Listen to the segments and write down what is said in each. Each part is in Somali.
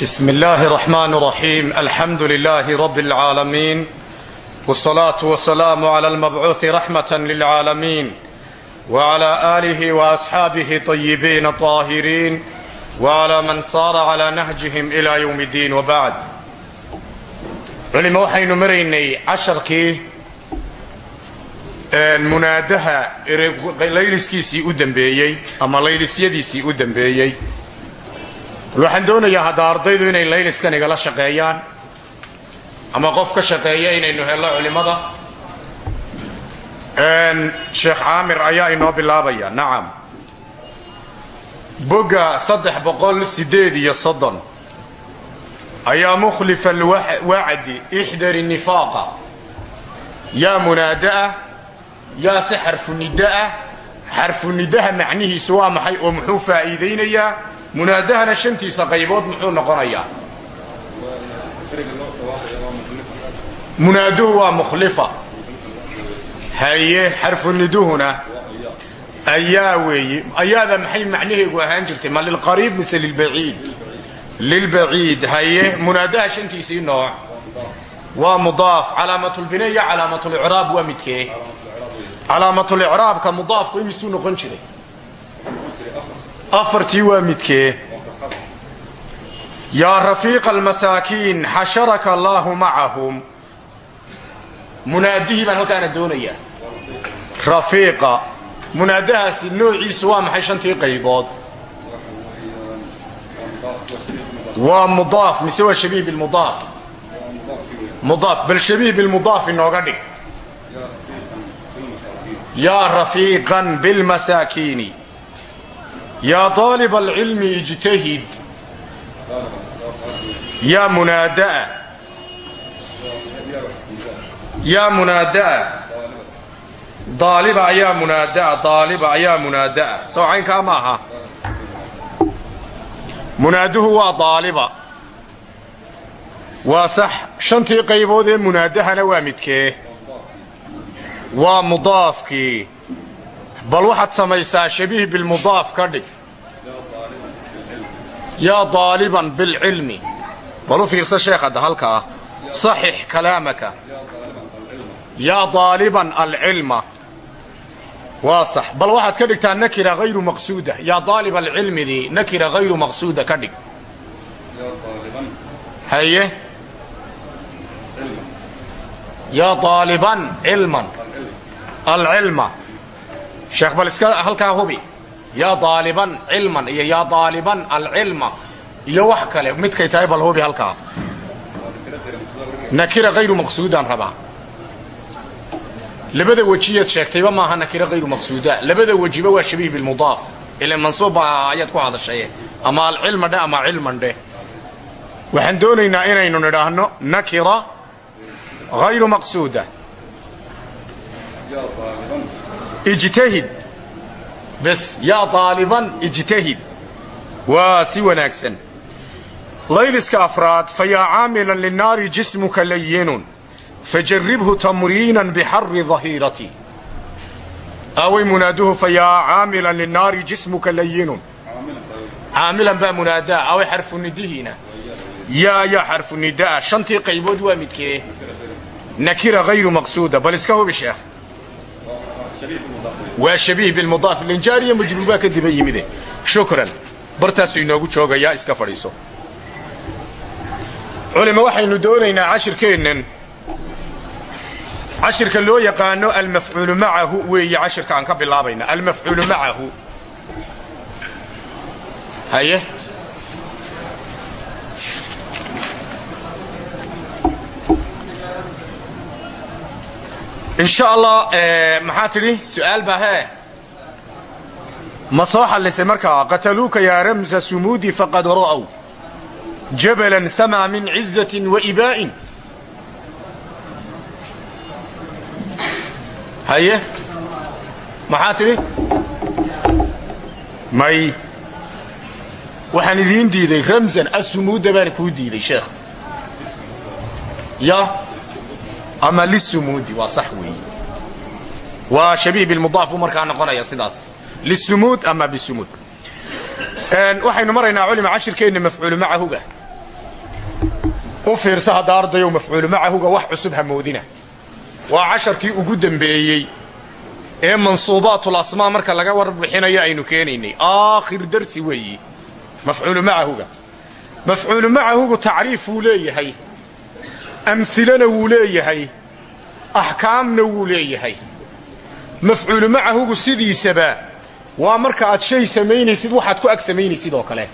بسم الله الرحمن الرحيم الحمد لله رب العالمين والصلاة والسلام على المبعوث رحمة للعالمين وعلى آله وأصحابه طيبين طاهرين وعلى من صار على نهجهم إلى يوم الدين وبعد culimo waxaynu maraynay casharkii munaadaha layliskiisii u dambeeyey ama laylisyadiisii u dambeeyey bal waxaan doonayaa hadda ardaydu inay layliskan igala shaqeeyaan ama qof ka shaqeeya inaynu hello culimmada sheekh caamir ayaa inoo bilaabaya nacam bogga saddex boqol sideed iyo soddon ayaa mukhlifa alwacdi ixdari nifaaqa yaa munaadaah yaa se xarfu nidaha macnihiisu waa maxay oo muxuu faa'iidaynayaa munaadahana shantiisa qaybood muxuu noqonayaa. Munaaduhu waa mukhlifa. Haye xarfu niduhuna. Ayaa weeye ayaada maxay macnaheegu ahaan jirtay? Ma lilqariib mise lilbaciid? Lilbaciid haye munaadaha shantiisii nooc. Waa mudaaf. Calaamatulbina iyo calaamatulicraab waa midkee. Calaamatulicraabka mudaafku imisuu noqon jiray afartii waa midkee? Yaa rafiiqa almasaakiin xasharaka allaahu macahum munaadihii baan halkaana doonayaa. Rafiiqa munaadahaasi noociisu waa maxay shantii qaybood? Waa mudaaf mise waa shabiih bilmudaaf? Mudaaf bal shabiih bilmudaaf inooga dhig. Yaa rafiiqan yaa طaalib alcilmi ijtahid yaa munaadaa yaa munaadaa daaliba ayaa munaadaa daaliba ayaa munaadaa soo caynkaa ma aha munaaduhu waa daaliba waa sax shantii qaybood ee munaadahana waa midkee waa mudaafkii bal waxaad samaysaa shabiih bilmudaaf ka dhig. Yaa daaliban bilcilmi. Bal u fiirsa sheekh hadda halkaa saxix kalaamaka. Yaa daaliban alcilma. Waa sax. Bal waxaad ka dhigtaa nakira hayru maqsuuda. Yaa daalib alcilmidii nakira hayru maqsuuda ka dhig. Haye? Yaa daaliban cilman alcilma sheekh bal iska halkaa hubi. Yaa daaliban cilman iyo yaa daaliban alcilma iyo wax kale. Midkay tahay bal hubi halkaa. Nakira hayru maqsuudaan rabaa labada wejiyaad sheegtayba maaha nakira hayru maqsuuda? Labada wejiba waa shabiih bilmudaaf ila mansuubba ayaad ku hadashaye. Ama alcilma dheh ama cilman dheh waxaan doonaynaa inaynu nidhaahno nakira hayru maqsuuda ijtahid. Bes yaa daaliban ijtahid. Waa si wanaagsan. Layliska afraad fa yaa caamilan linnaari jismuka layinun fajaribhu tamriinan bixari dahiirati aaway munaaduhu fa yaa caamilan linnaari jismuka layinun caamilan baa munaadaa away xarfu nidihiina yaa yaa xarfu nidaa shantii qaybood waa midkee. Nakira hayru maqsuuda bal iska hubi sheekh waa shabiih bilmudaaf linjaariya majruur baa kadiba yimide. Shukran. Bartaasuu inoogu joogayaa iska fadhiiso. Culima waxaynu doonaynaa cashirkeennan. Cashirka loo yaqaano almafcuulu macahu weeye cashirka aan ka bilaabayna. Almafcuulu macahu. Haye in sha allah maxaa tidhi su'aal baa hee. Ma soo xallisay markaa qataluuka yaa ramsa sumuudi faqad ra'w jabalan samaa min cizatin wa ibaa'in haye? Maxaa tidhi may. Waxaan idiin diiday ramsan asumuudda baan kuu diiday sheekh ya ama lisumuudi waa sax weeye. Waa shabiih bilmudaaf buu markaa noqonaya sidaas. Lisumuud ama bisumuud waxaynu maraynaa culima cashirkeenna mafcuulu macahuga. U fiirsa hadda ardayow mafcuulu macahuga wax cusub hamoodina waa casharkii ugu dembeeyey ee mansuubaatul asmaa marka laga warbixinayo aynu keenaynay. Aakhir darsi weeyi. Mafcuulu macahuga. Mafcuulu macahugu tacriif wuu leeyahay amhilana wuu leeyahay axkaamna wuu leeyahay mafcuulu macahugu sidiisaba waa marka aad shay samaynaysid waxaad ku ag samaynaysid oo kale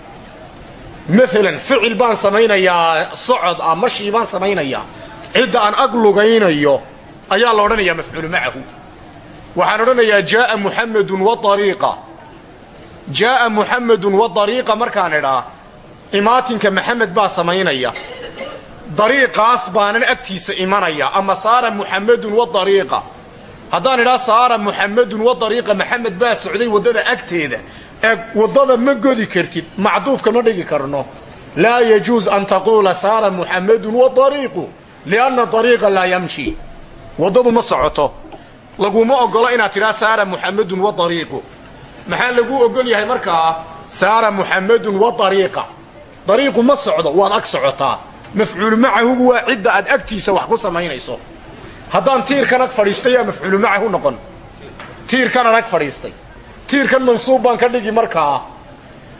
maalan ficil baan samaynayaa socod ah mashii baan samaynayaa cidda aan ag lugaynayo ayaa la odhanayaa mafcuulu macahu waxaan odhanayaa jaaa muxamedun waariiqa jaaa muxamedun wadariiqa markaan idhaa imaatinka maxamed baa samaynaya dariiqaas baanan agtiisa imanaya. Ama saara muxamedun wadariiqa haddaan idhaa saara muxamedun wadariiqa maxamed baa socday waddada agteeda. Ee waddada ma godi kartid. Macduufka ma dhigi karno. Laa yajuus an taquula saara muxamedun wadariiqu lianna dariiqa laa yamshi. Waddadu ma socoto. Laguma ogolo inaad tidhaa saara muxamedun wadariiqu maxaa laguu ogol yahay markaa? Saara muxamedun wadariiqa dariiqu ma socdo waad ag socotaa mafcuulu macahugu waa cidda aad agtiisa wax ku samaynayso. Haddaan tiirkan ag fadhiistay yaa mafcuulu macahu noqon. Tiirkanaan ag fadhiistay. Tiirkan mansuub baan ka dhigi markaa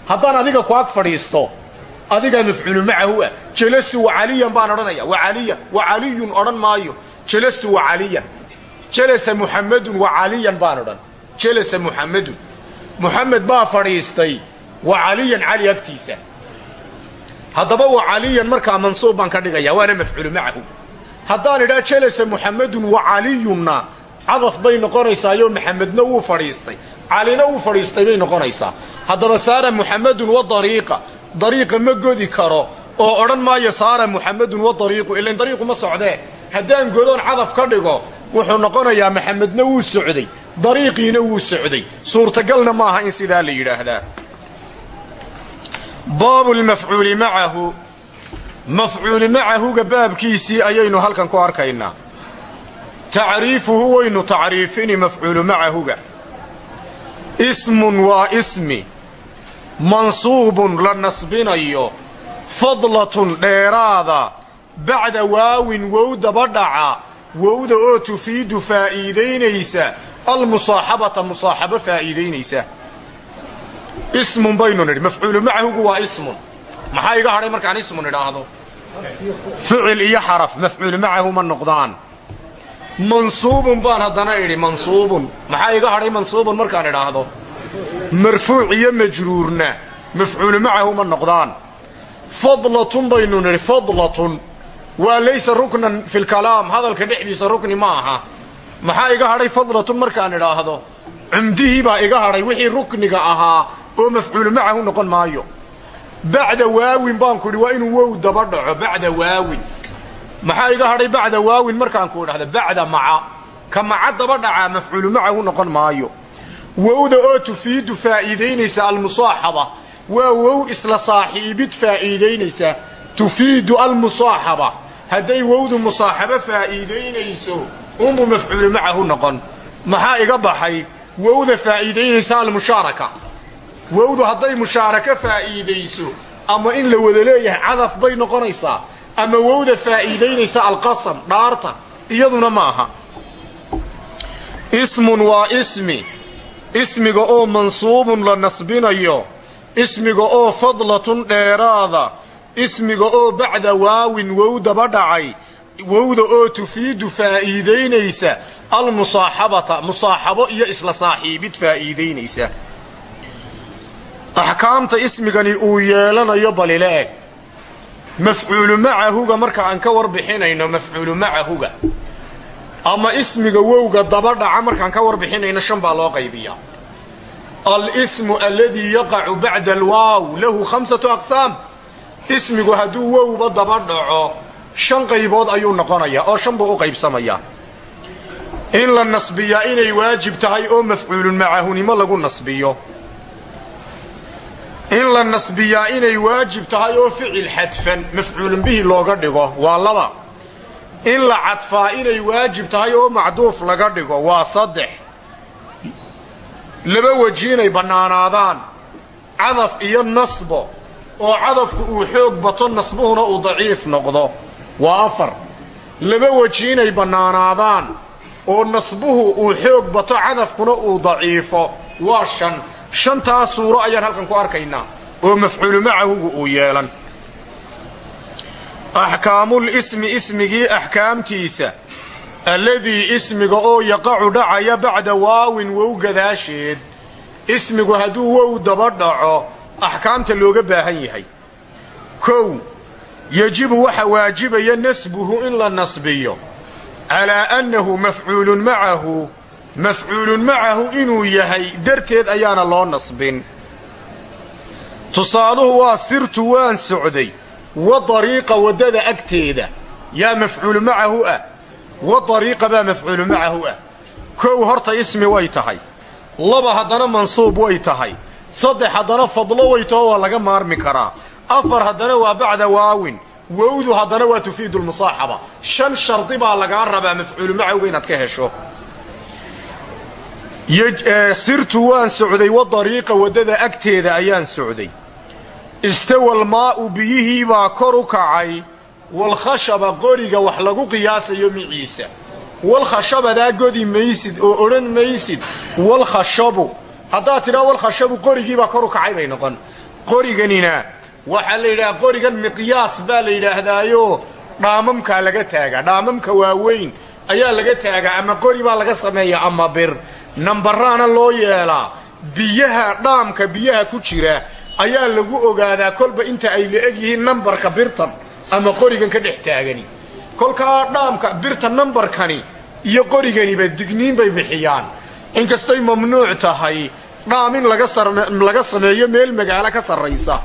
haddaan adiga ku ag fadhiisto adigaa mafcuulu macahu ah. Jelastu wacaliyan baan odhanaya. Wacaliyan wacaliyun odhan maayo. Jelastu wacaliyan jelasa muxamedun wacaliyan baan odhan. Jelasa muxamedun muxamed baa fadhiistay wacaliyan cali agtiisa haddaba wacaliyan markaa mansuub baan ka dhigaya waana mafcuulu macahu. Haddaan idhaa jelasa muxamedun wacaliyunna cadaf bay noqonaysaayo maxamedna wuu fadhiistay. Calina wuu fadhiistay bay noqonaysaa. Haddaba saara muxamedun wadariiqa dariiqa ma godi karo oo odhan maayo saara muxamedun wadariiqu ilan dariiqu ma socdee. Haddaan godoon cadaf ka dhigo wuxuu noqonayaa maxamedna wuu socday dariiqiina wuu socday. Suurtagalna maaha in sidaa la yidhaahdaa baabu lmafcuuli macahu. Mafcuuli macahuga baabkiisii ayaynu halkan ku arkaynaa. Tacriifuhu waynu tacriifini mafcuulu macahuga. Ismun waa ismi. Mansuubun la nasbinayo. Fadlatun dheeraada. Bacda waawin wow dabadhaca wowda oo tufiidu faa'iidaynaysa. Almusaaxabata musaaxabo faa'iidaynaysa ismun baynu nidhi mafcuulu macahugu waa ismun. Maxaa iga hadhay markaan ismun idhaahdo? Ficil iyo xaraf mafcuulu macahu ma noqdaan. Mansuubun baan haddana idhi mansuubun. Maxaa iga hadhay mansuubun markaan idhaahdo? Marfuuc iyo majruurna mafcuulu macahu ma noqdaan. Fadlatun baynu nidhi fadlatun. Waa laysa ruknan fi lkalaam hadalka dhexdiisa rukni ma aha. Maxaa iga hadhay fadlatun markaan idhaahdo? Cumdihii baa iga hadhay wixii rukniga ahaa oo mafcuulu macahu noqon maayo. Bacda waawin baan ku idhi waa inuu wow daba dhaco bacda waawin. Maxaa iga hadhay bacda waawin? Markaan ku idhahda bacda maca. Ka maca daba dhacaa mafcuulu macahu noqon maayo. Wowda oo tufiidu faa'iidaynaysa almusaaxaba. Waa wow isla saaxiibid faa'iidaynaysa. Tufiidu almusaaxaba. Hadday wowdu musaaxabo faa'iidaynayso unbuu mafcuulu macahu noqon. Maxaa iga baxay? Wowda faa'iidaynaysa almushaaraka wowdu hadday mushaarako faa'iidayso ama in la wada leeyahay cadaf bay noqonaysaa ama wowda faa'iidaynaysa alqasam dhaarta iyaduna ma aha. Ismun waa ismi. Ismiga oo mansuubun la nasbinayo. Ismiga oo fadlatun dheeraada. Ismiga oo bacda waawin wow daba dhacay. Wowda oo tufiidu faa'iidaynaysa. Almusaaxabata musaaxabo iyo isla saaxiibid faa'iidaynaysa axkaamta ismigani uu yeelanayo balila eg. Mafcuulu macahuga marka aan ka warbixinayno mafcuulu macahuga. Ama ismiga wowga daba dhaca markaan ka warbixinayno shan baa loo qaybiyaa. Alsmu aladii yaqacu bacda alwaaw lahu khamsatu aqsaam. Ismigu hadduu wowba daba dhaco shan qaybood ayuu noqonayaa oo shan buu u qaybsamayaa in la nasbiyaa inay waajib tahay oo mafcuulun macahunimo lagu nasbiyo in la nasbiyaa inay waajib tahay oo ficil xadfan mafcuulun bihi looga dhigo waa laba. In la cadfaa inay waajib tahay oo macduuf laga dhigo waa saddex. Laba weji inay bannaanaadaan cadaf iyo nasbo oo cadafku uu xoog bato nasbuhuna uu daciif noqdo. Waa afar. Laba weji inay bannaanaadaan oo nasbuhu uu xoog bato cadafkuna uu daciifo waa shan shantaa suuro ayaan halkan ku arkaynaa oo mafcuulu macahugu uu yeelan. Axkaamul ismi ismigii axkaamtiisa alladii ismiga oo yaqacu dhacaya bacda waawin wow gadaasheed. Ismigu hadduu wow daba dhaco axkaamta looga baahan yahay. Kow yejibu waxa waajibaya nasbuhu in la nasbiyo. Calaa annahu mafcuulun macahu mafcuulun macahu inuu yahay darteed ayaana loo nasbin. Tusaaluhu waa sirtu waan socday wa dariiqa waddada agteeda. Yaa mafcuulu macahu ah wa dariiqa baa mafcuulu macahu ah. Kow horta ismi way tahay laba haddana mansuub way tahay saddex haddana fadlo way taho waa laga maarmi karaa. Afar haddana waa bacda waawin wowdu haddana waa tufiidu lmusaaxaba shan shardi baa lagaa rabaa mafcuulu macawga inaad ka hesho sirtu waan socday wa dariiqa waddada agteeda ayaan socday. Istawal maa'u biyihiibaa kor u kacay walkhashaba qoriga wax lagu qiyaasayo miciisa. Walkhashabadaa godi maysid oo odhan maysid walkhashabu haddaad tidhaa walkhashabu qorigiibaa kor u kacay bay noqon. Qoriganina waxaa la yidhaha qorigan miqyaas baa la yidhaahdaayo dhaamamkaa laga taagaa dhaamamka waaweyn ayaa laga taagaa ama qori baa laga sameeya ama bir nambaraana loo yeelaa biyaha dhaamka biyaha ku jira ayaa lagu ogaadaa kolba inta ay la eg yihiin nambarka birtan ama qorigan ka dhex taagani. Kolkaa dhaamka birta nambarkani iyo qoriganiba digniin bay bixiyaan. Inkastay mamnuuc tahay dhaam in laga sameeyo meel magaalo ka sarraysa.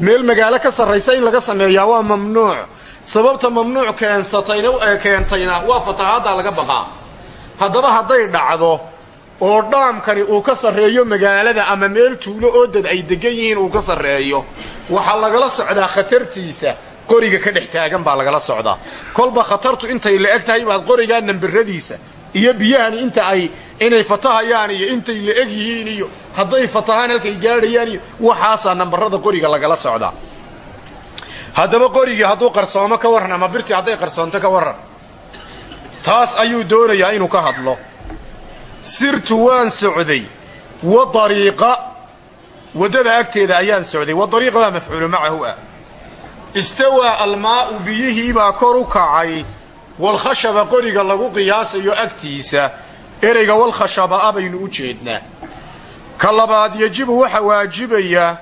Meel magaalo ka sarraysa in laga sameeyaa waa mamnuuc. Sababta mamnuuc keensatayna keentayna waa fatahaadda laga baqaa haddaba hadday dhacdo oo dhaamkani uu ka sarreeyo magaalada ama meel tuulo oo dad ay degan yihiin uu ka sarreeyo waxaa lagala socdaa khatartiisa qoriga ka dhex taagan baa lagala socdaa. Kolba khatartu intay la eg tahay baad qorigaa nambaradiisa iyo biyahani inta ay inay fatahayaan iyo intay la eg yihiin iyo hadday fatahaan halkay gaadhayaan iyo waxaasaa nambarada qoriga lagala socdaa. Haddaba qorigii hadduu qarsoomo ka warran ama birtii hadday qarsoonto ka warran taas ayuu doonayaa inuu ka hadlo. Sirtu waan socday. Wa dariiqa waddada agteeda ayaan socday. Wa dariiqa baa mafcuulu macahu ah. Istawaa almaa'u biyihiibaa kor u kacay. Walkhashaba qoriga lagu qiyaasayo agtiisa. Ereyga walkhashaba a baynu u jeednaa. Ka labaad yejibu waxa waajibaya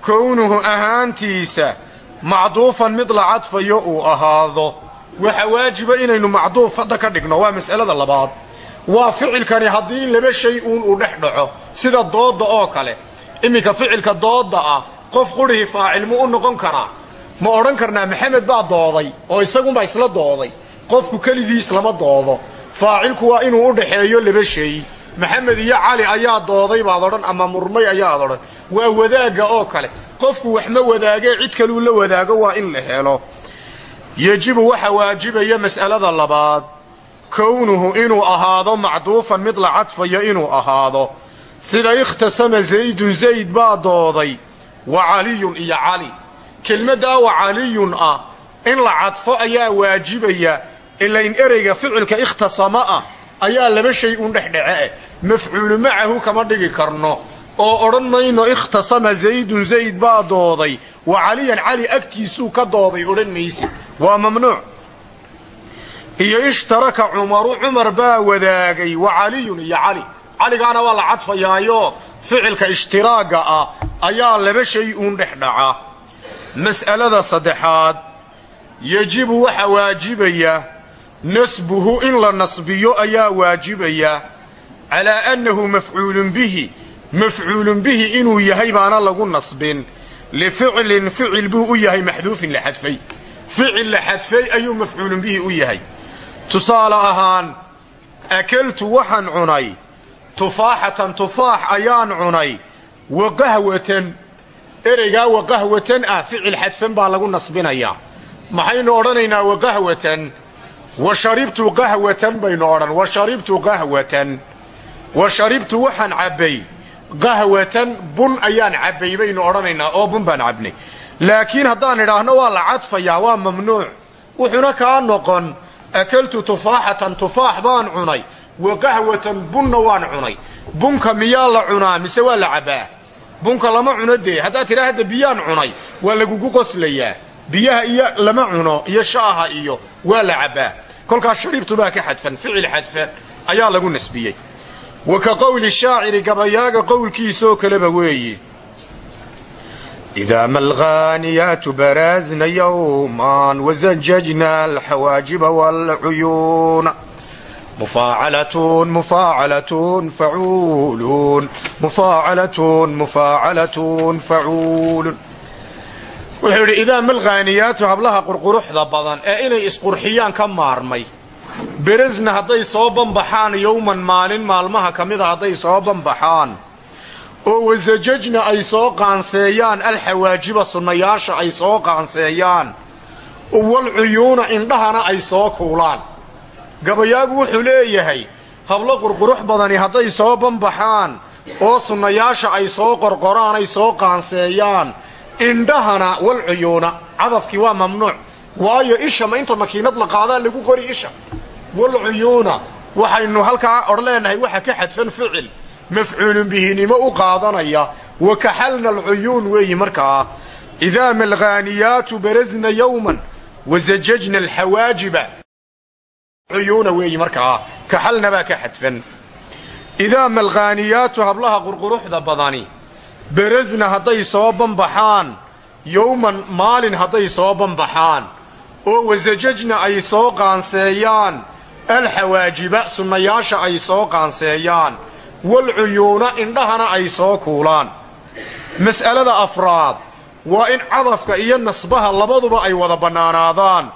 kownuhu ahaantiisa. Macduufan mid la cadfayo uu ahaado waxa waajiba inaynu macduuf hadda ka dhigno waa mas'alada labaad. Waa ficilkani haddii laba shay uun uu dhex dhaco sida doodda oo kale. Iminka ficilka doodda ah qof qurihii faacil mu u noqon karaa ma odhan karnaa maxamed baa dooday oo isagunbaa isla dooday. Qofku keligii islama doodo. Faacilku waa inuu u dhaxeeyo laba shay. Maxamed iyo cali ayaa dooday baad odhan ama murmay ayaad odhan. Waa wadaagga oo kale. Qofku wax ma wadaagee cid kaluu la wadaago waa in la helo yejibu waxa waajibaya mas'alada labaad. Kownuhu inuu ahaado macduufan mid la cadfayo inuu ahaado. Sida ikhtasama zaydun zayd baa dooday. Wa caliyun iyo cali. Kelmaddaa wa caliyun ah. In la cadfo ayaa waajibaya. Ilayn ereyga ficilka ikhtasama ah ayaa laba shay uun dhexdhece. Mafcuulu macahu kama dhigi karno oo odhan mayno ikhtasama zaydun zayd baa dooday. Wa caliyan cali agtiisuu ka dooday odhan maysid waa mamnuuc. Iyo ishtaraka cumaru cumar baa wadaagay wa caliyun iyo cali. Caligaana waa la cadfayaayo ficilka ishtiraaga ah ayaa laba shay uun dhex dhaca. Mas'alada saddexaad yejibu waxa waajibaya nasbuhu in la nasbiyo ayaa waajibaya calaa annahu mafcuulun bihi mafcuulun bihi inuu yahay baana lagu nasbin lificlin ficil buu u yahay maxduufin la xadfay ficil la xadfay ayuu mafcuulun bihi u yahay tusaale ahaan akaltu waxaan cunay tufaaxatan tufaax ayaan cunay wa qahwatan ereygaa wa qahwatan ah ficil xadfan baa lagu nasbinayaa maxaynu odhanaynaa wa qahwatan wa sharibtu qahwatan baynu odhan wa sharibtu qahwatan waxaan cabbay qahwatan bun ayaan cabbay baynu odhanaynaa oo bun baan cabnay. Laakiin haddaan idhaahno waa la cadfayaa waa mamnuuc. Wuxuuna kaa noqon akaltu tufaaxatan tufaax baan cunay wa qahwatan bunna waan cunay. Bunka miyaa la cunaa mise waa la cabbaa? Bunka lama cuno dee haddaad tidhaa hadda biyaan cunay waa lagugu qoslayaa. Biyaha iyo lama cuno iyo shaaha iyo waa la cabbaa. Kolkaas shariibtu baa ka xadfan ficil xadfan ayaa lagu nasbiyey wa ka qowli shaaciri gabayaaga qowlkiisaoo kaleba weeye idaa malghaaniyaatu baraasna yowman wasanjajna alxawaajiba waalcuyuuna. Mufacalatun mufaacalatun facuulun mufaacalatun mufaacalatun facuulun. Wuxuu yidhi idaa malghaaniyaatu hablaha qurquruxda badan ee inay isqurxiyaan ka maarmay beresna hadday soo banbaxaan yowman maalin maalmaha ka mida hadday soo banbaxaan. Oo wasajajna ay soo qaanseeyaan alxawaajiba sunnayaasha ay soo qaanseeyaan. Walcuyuuna indhahana ay soo kuulaan. Gabayaagu wuxuu leeyahay hablo qurqurux badani hadday soo banbaxaan oo sunnayaasha ay soo qorqoraan ay soo qaanseeyaan. Indhahana walcuyuuna cadafkii waa mamnuuc. Waayo isha ma inta makiinad la qaadaa lagu qori isha walcuyuuna waxaynu halkaa leenahay waxa ka xadfan ficil mafcuulun bihinimo u qaadanaya wa kaxalna alcuyuun weeyi markaa idaa malkhaaniyaatu barazna yowman wasajajna alxawaajiba cuyuuna weeyi markaa kaxalna baa ka xadfan idaa malkhaaniyaatu hablaha qurquruxda badani beresna hadday soo banbaxaan yowman maalin hadday soo banbaxaan oo wasajajna ay soo qaanseeyaan alxawaajiba sunnayaasha ay soo qaanseeyaan. Walcuyuuna indhahana ay soo kuulaan. Mas'alada afraad waa in cadafka iyo nasbaha labaduba ay wada bannaanaadaan.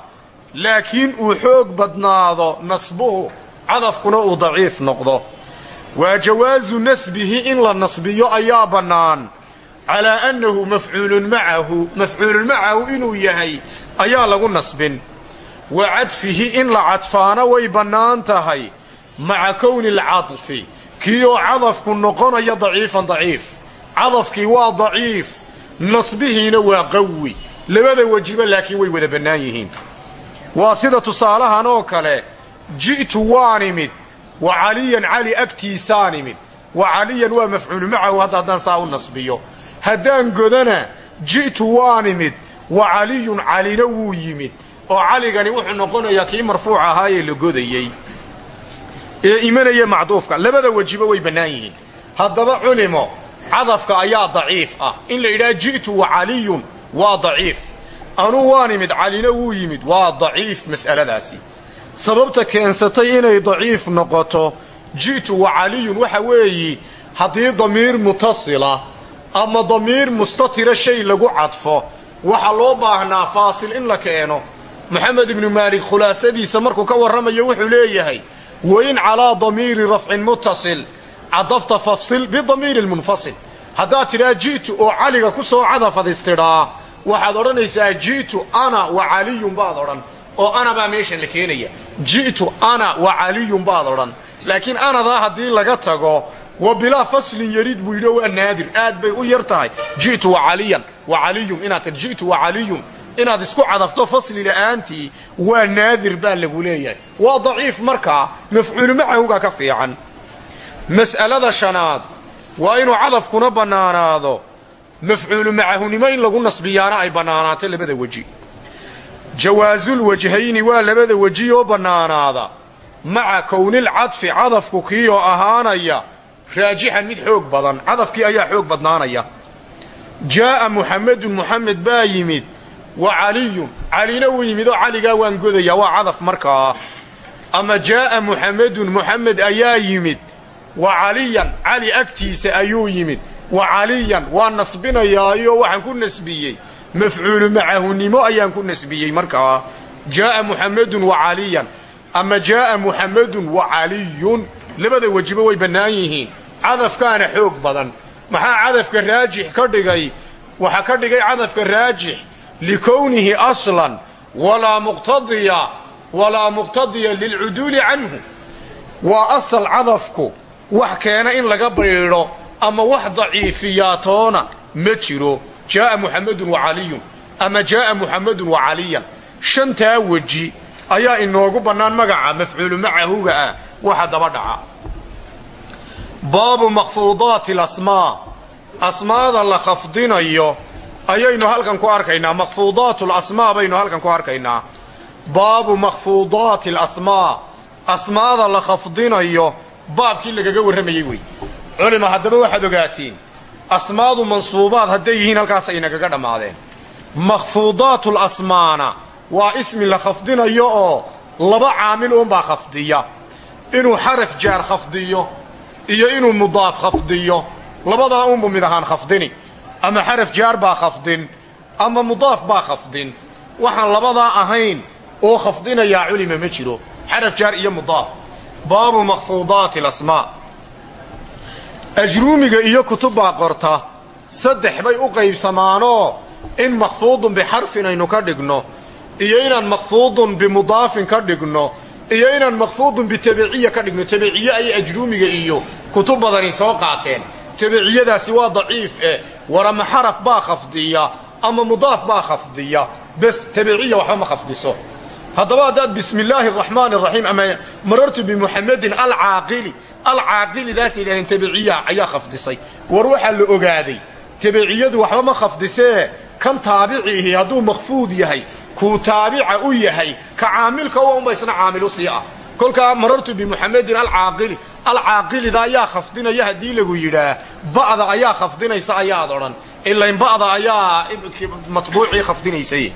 Laakiin uu xoog badnaado nasbuhu cadafkuna uu daciif noqdo. Waa jawaasu nasbihi in la nasbiyo ayaa bannaan. Calaa annahu mafcuulun macahu mafcuulun macahu inuu yahay ayaa lagu nasbin wa cadfihi in la cadfaana way bannaan tahay. Maca kowni alcadfi kii oo cadafku noqonaya daciifan daciif. Cadafkii waa daciif. Nasbihiina waa qawi. Labada wejiba laakiin way wada bannaan yihiin. Waa sida tusaalahan oo kale ji'tu waan imid wa caliyan cali agtiisaan imid wa caliyan waa mafcuulu macahu hadda haddaan saa u nasbiyo. Haddaan godana ji'tu waan wa caliyun calina wuu yimid oo caligani wuxuu noqonayaa kii marfuuc ahaayee la godayey. Ee imanaya macduufka labada wejiba way bannaan yihiin. Haddaba culimo cadafka ayaa daciif ah. In la yidhaha ji'tu wa caliyun waa daciif. Anuu waan imid calina wuu yimid waa daciif mas'aladaasi. Sababta keensatay inay daciif noqoto ji'tu wa caliyun waxa weeyi haddii damiir mutasila ama damiir mustatira shay lagu cadfo waxaa loo baahnaa faasil in la keeno moxamed ibnu maalik khulaasadiisa markuu ka warramayo wuxuu leeyahay wain calaa damiiri rafcin muttasil cadafta fafsil bidamiiri lmunfasil haddaad tidhaa ji'tu oo caliga ku soo cadafadistidhaa waxaad odhanaysaa ji'tu ana wa caliyun baad odhan. Oo ana baa meeshan la keenaya. Ji'tu ana wa caliyun baad odhan. Laakiin anadaa haddii laga tago wa bilaa faslin yarid buu yidhi waa naadir. Aad bay u yar tahay. Ji'tu wa caliyan wa inaad tir ji'tu wa caliyun inaad isku cadafto fasli la'aantii waa naadir baa lagu leeyahay. Waa daciif markaa mafcuulu macahuga ka fiican. Mas'alada shanaad waa inuu cadafkuna bannaanaado. Mafcuulu macahunimo in lagu nasbiyaana ay bannaanaato labada weji. Jawaasul wajhayni waa labada weji oo bannaanaada. Maca kownil cadfi cadafku kii oo ahaanaya. Raajixan mid xoog badan cadafkii ayaa xoog badnaanaya. Jaa'a muxamedun muxamed baa yimid wa caliyun. Calina wuu yimid oo caligaa waan godaya. Waa cadaf markaa ama jaa'a muxamedun muxamed ayaa yimid. Wa caliyan. Cali agtiisa ayuu yimid. Wa caliyan. Waa nasbinayaayo. Waxaan ku nasbiyey. Mafcuulu macahunimo ayaan ku nasbiyey markaa jaa'a muxamedun wa caliyan. Ama jaa'a muxamedun wa caliyun. Labada wejiba way bannaan yihiin. Cadafkaana xoog badan. Maxaa cadafka raajix ka dhigay? Waxaa ka dhigay cadafka raajix likownihi aslan walaa muqtadiya walaa muqtadiya lilcuduuli canhu waa asal cadafku wax keena in laga baydho ama wax daciifiyaatoona ma jiro jaaa muxamedun wa caliyun ama jaaa muxamedun wa caliyan shantaa weji ayaa inoogu bannaan magaca mafcuulu macahuga ah waxa daba dhaca baabu makfuudaati alasmaa ayaynu halkan ku arkaynaa makfuudaat lasmaa baynu halkan ku arkaynaa. Baabu makfuudaati alasmaa asmaada la khafdinayo baabkii lagaga warramayey wey. Culima haddaba waxaad ogaatiin asmaadu mansuubaad hadday yihiin halkaasay nagaga dhammaadeen. Makfuudaatu lasmaana waa ismi la khafdinayo oo laba caamil uunbaa khafdiya. Inuu xaraf jaar khafdiyo iyo inuu mudaaf khafdiyo labadaa uunbu mid ahaan khafdini ama xaraf jaar baa khafdin ama mudaaf baa khafdin. Waxaan labadaa ahayn oo khafdinayaa culima ma jiro. Xaraf jaar iyo mudaaf. Baabu makfuudaati alasmaa. Ajruumiga iyo kutub baa qorta. Saddex bay u qaybsamaanoo in makfuudun bixarfin aynu ka dhigno iyo inaan makfuudun bimudaafin ka dhigno iyo inaan makfuudun bitabiciya ka dhigno. Tabiciye ayay ajruumiga iyo kutub badani soo qaateen tabiciyadaasi waa daciif eh. War ama xaraf baa khafdiya ama mudaaf baa khafdiya. Bes tabiciya waxba ma khafdiso. Haddaba haddaad bismi illaahi araxmaan araxiim ama marartu bimuxamedin alcaaqili alcaaqilidaas yidhahdeen tabiciya ayaa khafdisay. War waxaa la ogaaday tabiciyadu waxba ma khafdisee kan taabiciihi hadduu makfuud yahay kuu taabica u yahay ka caamilka u unba isna caamil sii ah kolkaa marartu bimuxamedin alcaaqili alcaaqilida ayaa khafdinaya haddii lagu yidhaah ba'da ayaa khafdinaysa ayaad odhan. Ilain ba'da ayaa matbuucii khafdinaysay.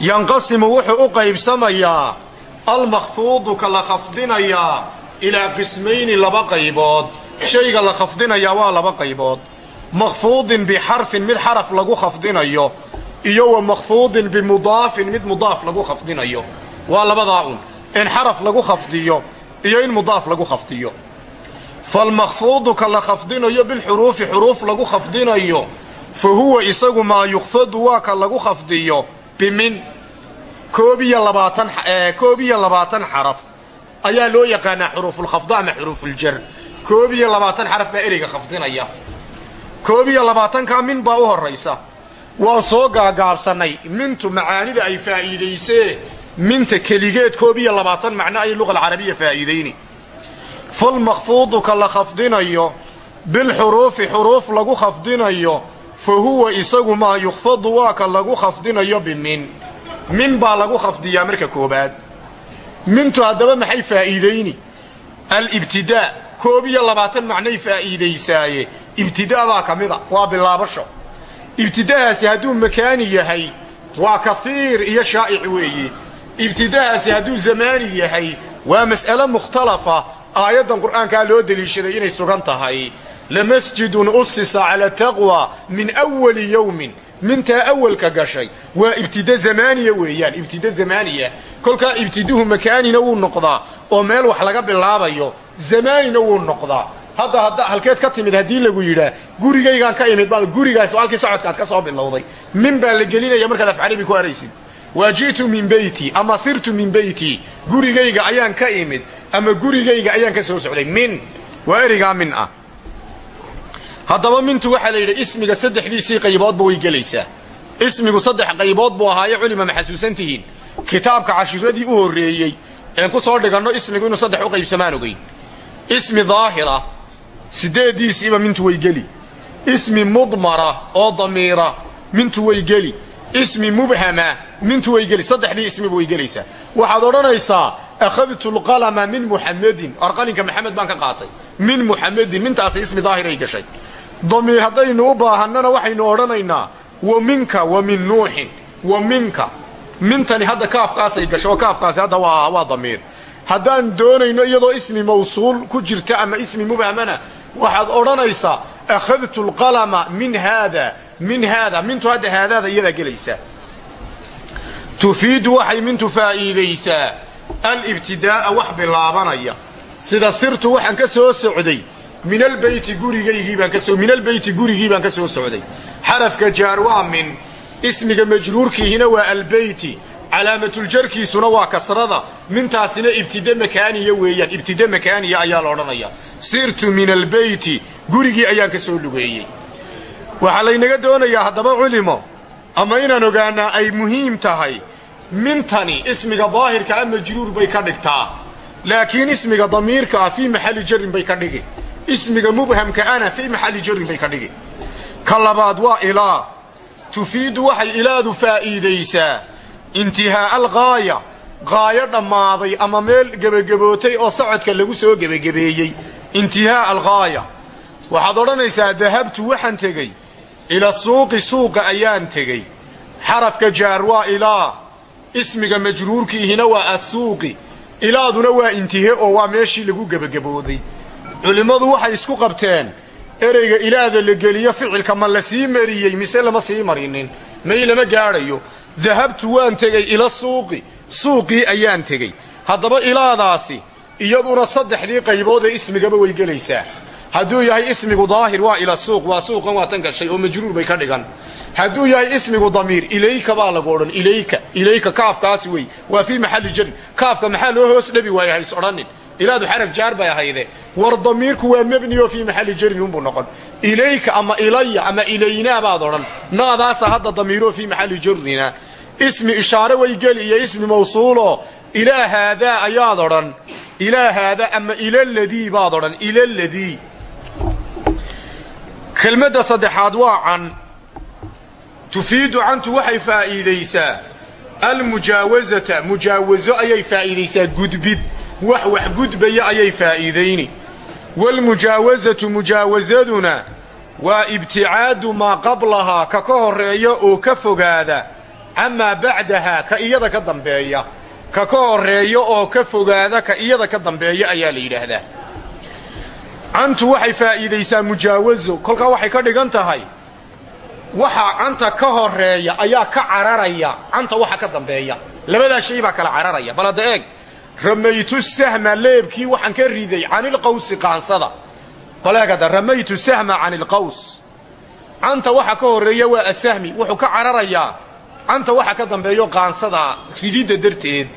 Yanqasimu wuxuu u qaybsamayaa almakfuudu ka la khafdinayaa ilaa qismayni laba qaybood. Shayga la khafdinayaa waa laba qaybood. Makfuudin bixarfin mid xaraf lagu khafdinayo iyo wa makfuudin bimudaafin mid mudaaf lagu khafdinayo. Waa labadaa un in xaraf lagu khafdiyo iyo in mudaaf lagu khafdiyo falmakfuudu ka la khafdinayo bilxuruufi xuruuf lagu khafdinayo fa huwa isagu maa yukhfadu waa ka lagu khafdiyo bimin koob iyo labaatan koob iyo labaatan xaraf ayaa loo yaqaanaa xuruufulkhafdo ama xuruufuljar koob iyo labaatan xaraf baa ereyga khafdinaya koob iyo labaatankaa min baa u horraysa waan soo gaagaabsannay mintu macaanida ay faa'iidaysee minta keligeed koob iyo labaatan macno ay luqa alcarabiya faa'iidayni falmakfuudu ka la khafdinayo bilxuruufi xuruuf lagu khafdinayo fa huwa isagu maa yukhfadu waa ka lagu khafdinayo bimin min. Baa lagu khafdiyaa marka koobaad. Mintu haddaba maxay faa'iidayni alibtidaa koob iyo labaatan macnay faa'iidaysaaye. Ibtidaa baa ka mida waa bilaabasho. Ibtidahaasi hadduu makaani yahay waa kaiir iyo shaa'ic weeye ibtidahaasi hadduu zamaani yahay waa mas'ale mukhtalafa. Aayaddan qur'aankaa loo deliishaday inay sugan tahay. Lamasjidun usisa cala taqwa min awali yowmin mintaa awalka gashay. Waa ibtida zamaaniya weeyaan ibtida zamaaniya. Kolkaa ibtiduhu makaanina wuu noqdaa oo meel wax laga bilaabayo zamaanina wuu noqdaa. Hadda hadda halkeed ka timid haddii lagu yidhaa gurigaygaan ka imid baad gurigaas halkii socodkaad ka soo bilowday. Min baa la gelinaya markaad af ku araysid waa ji'tu min beyti ama sirtu min beyti gurigayga ayaan ka imid ama gurigayga ayaan ka soo socday min waa ereygaa min ah. Haddaba mintu waxaa la yidhi ismiga saddexdiisii qayboodba way gelaysaa. Ismigu saddex qaybood buu ahaaye culima ma xasuusan tihiin. Kitaabka cashiradii u horreeyey een ku soo dhiganno ismigu inuu saddex u qaybsamaan ogeyn. Ismi daahira sideeddiisiiba mintu way geli. Ismi mudmara oo damiira mintu way geli ismi mubhama mintu way geli saddexdii ismiba way gelaysaa. Waxaad odhanaysaa akhadtu lqalama min muxamedin arqalinka maxamed baan ka qaatay. Min muxamedin mintaasi ismi daahiray gashay. Damiir haddaynu u baahannana waxaynu odhanaynaa wa minka wa min nuuxin wa minka. Mintani hadda kaafkaasay gasho oo kaafkaasi hadda waa damiir. Haddaan doonayno iyadoo ismi mawsuul ku jirta ama ismi mubhamana waxaad odhanaysaa akhadtu lqalama min haada min haada mintu hadda haadaada iyadaa gelaysa tufiidu waxay mintu faa'iidaysaa alibtidaa'a wax bilaabanaya. Sida sirtu waxaan ka soo socday min albeyti gurigaygiibaan ka soo min albeyti gurigii baan ka soo socday. Xarafka jaar waa min ismiga majruurkiihina waa albeyti calaamatuljarkiisuna waa kasrada. Mintaasina ibtide makaaniya weeyaan ibtide makaaniya ayaa la odhanaya sirtu min albeyti gurigii ayaan ka soo lugeeyey. Waxaa laynaga doonayaa haddaba culimo ama inaan ogaanaa ay muhiim tahay mintani ismiga daahirka a majruur bay ka dhigtaa. Laakiin ismiga damiirka ah fii maxalli jarin bay ka dhigi. Ismiga mubhamka ana fii maxalli jarin bay ka dhigi. Ka labaad waa ilaa. Tufiidu waxay ilaadu faa'iidaysaa. Intihaa'a alghaaya qaayo dhammaaday ama meel gebagabootay oo socodka lagu soo gebagabeeyey intihaa'a alghaaya. Waxaad odhanaysaa dahabtu waxaan tegey. Ila suuqi suuqa ayaan tegey. Xarafka jaar waa ilaa. Ismiga majruurkiihina waa assuuqi. Ilaaduna waa intihe oo waa meeshii lagu gebagabooday. Culimmadu waxay isku qabteen ereyga ilaada la geliyo ficilka ma la sii mariyey mise lama sii marinin? May lama gaadhayo. Dahabtu waan tegey ila suuqi. Suuqii ayaan tegey. Haddaba ilaadaasi iyaduna saddexdii qaybood ee ismigaba way gelaysaa. Hadduu yahay ismigu daahir waa ila suuq waa suuqan waa tan gashay oo majruur bay ka dhigan. Hadduu yahay ismigu damiir ilayka baa lagu odhan ilayka ilayka kaafkaasi wey waa fii maxalli jarin kaafka maxaa loo hoos dhabi waaya hays odhanin ilaadu xaraf jaar bay ahayde. War damiirku waa mebni oo fii maxalli jarin unbuu noqon. Ilayka ama ilaya ama ilaynaa baad odhan. Naadaasa hadda damiiroo fii maxalli jarrina ismi ishaare way geli iyo ismi mawsuuloo ilaa haadaa ayaad odhan ilaa haadaa ama ilaladii baad odhan ilaladii kelmadda saddexaad waa can tufiidu cantu waxay faa'iidaysaa almujaawasata mujaawaso ayay faa'iidaysaa gudbid wax wax gudbaya ayay faa'iidayni waalmujaawasatu mujaawasaduna waa ibticaadu maa qablahaa ka ka horreeya oo ka fogaada camaa bacdahaa ka iyada ka dambeeya ka ka horreeya oo ka fogaada ka iyada ka dambeeya ayaa la yidhaahdaa. Cantu waxay faa'iidaysaa mujaawaso kolkaa waxay ka dhigan tahay. Waxa canta ka horreeya ayaa ka cararaya canta waxa ka dambeeya. Labadaa shay baa kala cararaya. Bal hadda eeg ramaytu sahma leebkii waxaan ka riday canilqawsi qaansada. Bal eeg ramaytu sahma canilqaws canta waxa ka horreeya waa asahmi wuxuu ka cararayaa. Canta waxa ka dambeeyo qaansada rididda darteed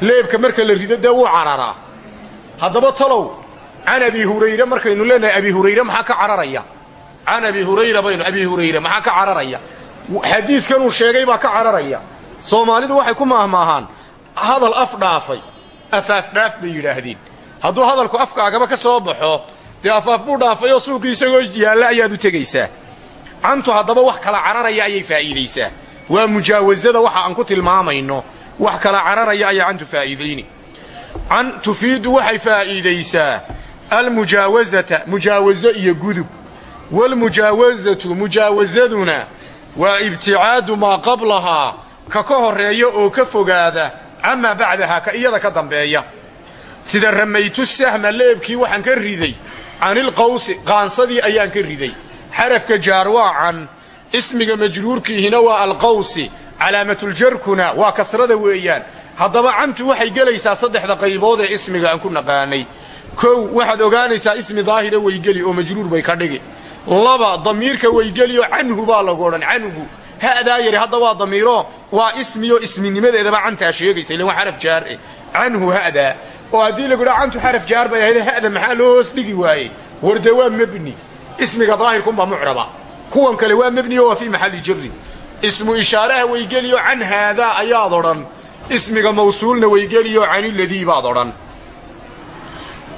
leebka marka la rido dee wuu cararaa. Haddaba talow can abi hurayre markaynu leenahay abi hurayre maxaa ka cararaya? Can abi hurayra baynu abi hurayre maxaa ka cararaya? Xadiidkanuu sheegay baa ka cararaya. Soomaalidu waxay ku maahmaahaan hadal af dhaafay. Afaafdhaaf bay yidhaahdeen. Hadduu hadalku afkaagaba ka soo baxo dee afaaf buu dhaafay oo suuqii isagoo yaalla ayaad u tegaysaa. Cantu haddaba wax kala cararaya ayay faa'iidaysaa. Waa mujaawasada waxa aan ku tilmaamayno wax kala cararaya ayaa cantu faa'iidayni. Can tufiidu waxay faa'iidaysaa almujaawasata mujaawaso iyo gudub. Waalmujaawasatu mujaawasaduna waa ibticaadu maa qablahaa ka ka horreeya oo ka fogaada camaa bacdahaa ka iyada ka dambeeya. Sida ramaytu sahma leebkii waxaan ka riday canilqawsi qaansadii ayaan ka riday. Xarafka jaar waa can ismiga majruurkiihina waa alqawsi calaamatuljarkuna waa kasrada weeyaan. Haddaba cantu waxay gelaysaa saddexda qaybood ee ismiga aan ku naqaanay. Kow waxaad ogaanaysaa ismi daahira waygeli oo majruur bay ka dhigi. Laba damiirka waygelioo canhu baa lagu odhan canhu. Ha'daa yari hadda waa damiiro waa ismiyo isminimadeedaba cantaa sheegaysa ilan waa xaraf jaar eh. Canhu ha'daa oo haddii lagu dhaha cantu xaraf jaar bay ahayd ha'da maxaa loo hoos dhigi waaye warde waa mebni ismiga daahirkunbaa mucraba. Kuwan kale waa mebni waa fii maxalli jarrin ismu ishaaraha waygeliyo can haadaa ayaad odhan. Ismiga mawsuulna waygeliyo caniladii baad odhan.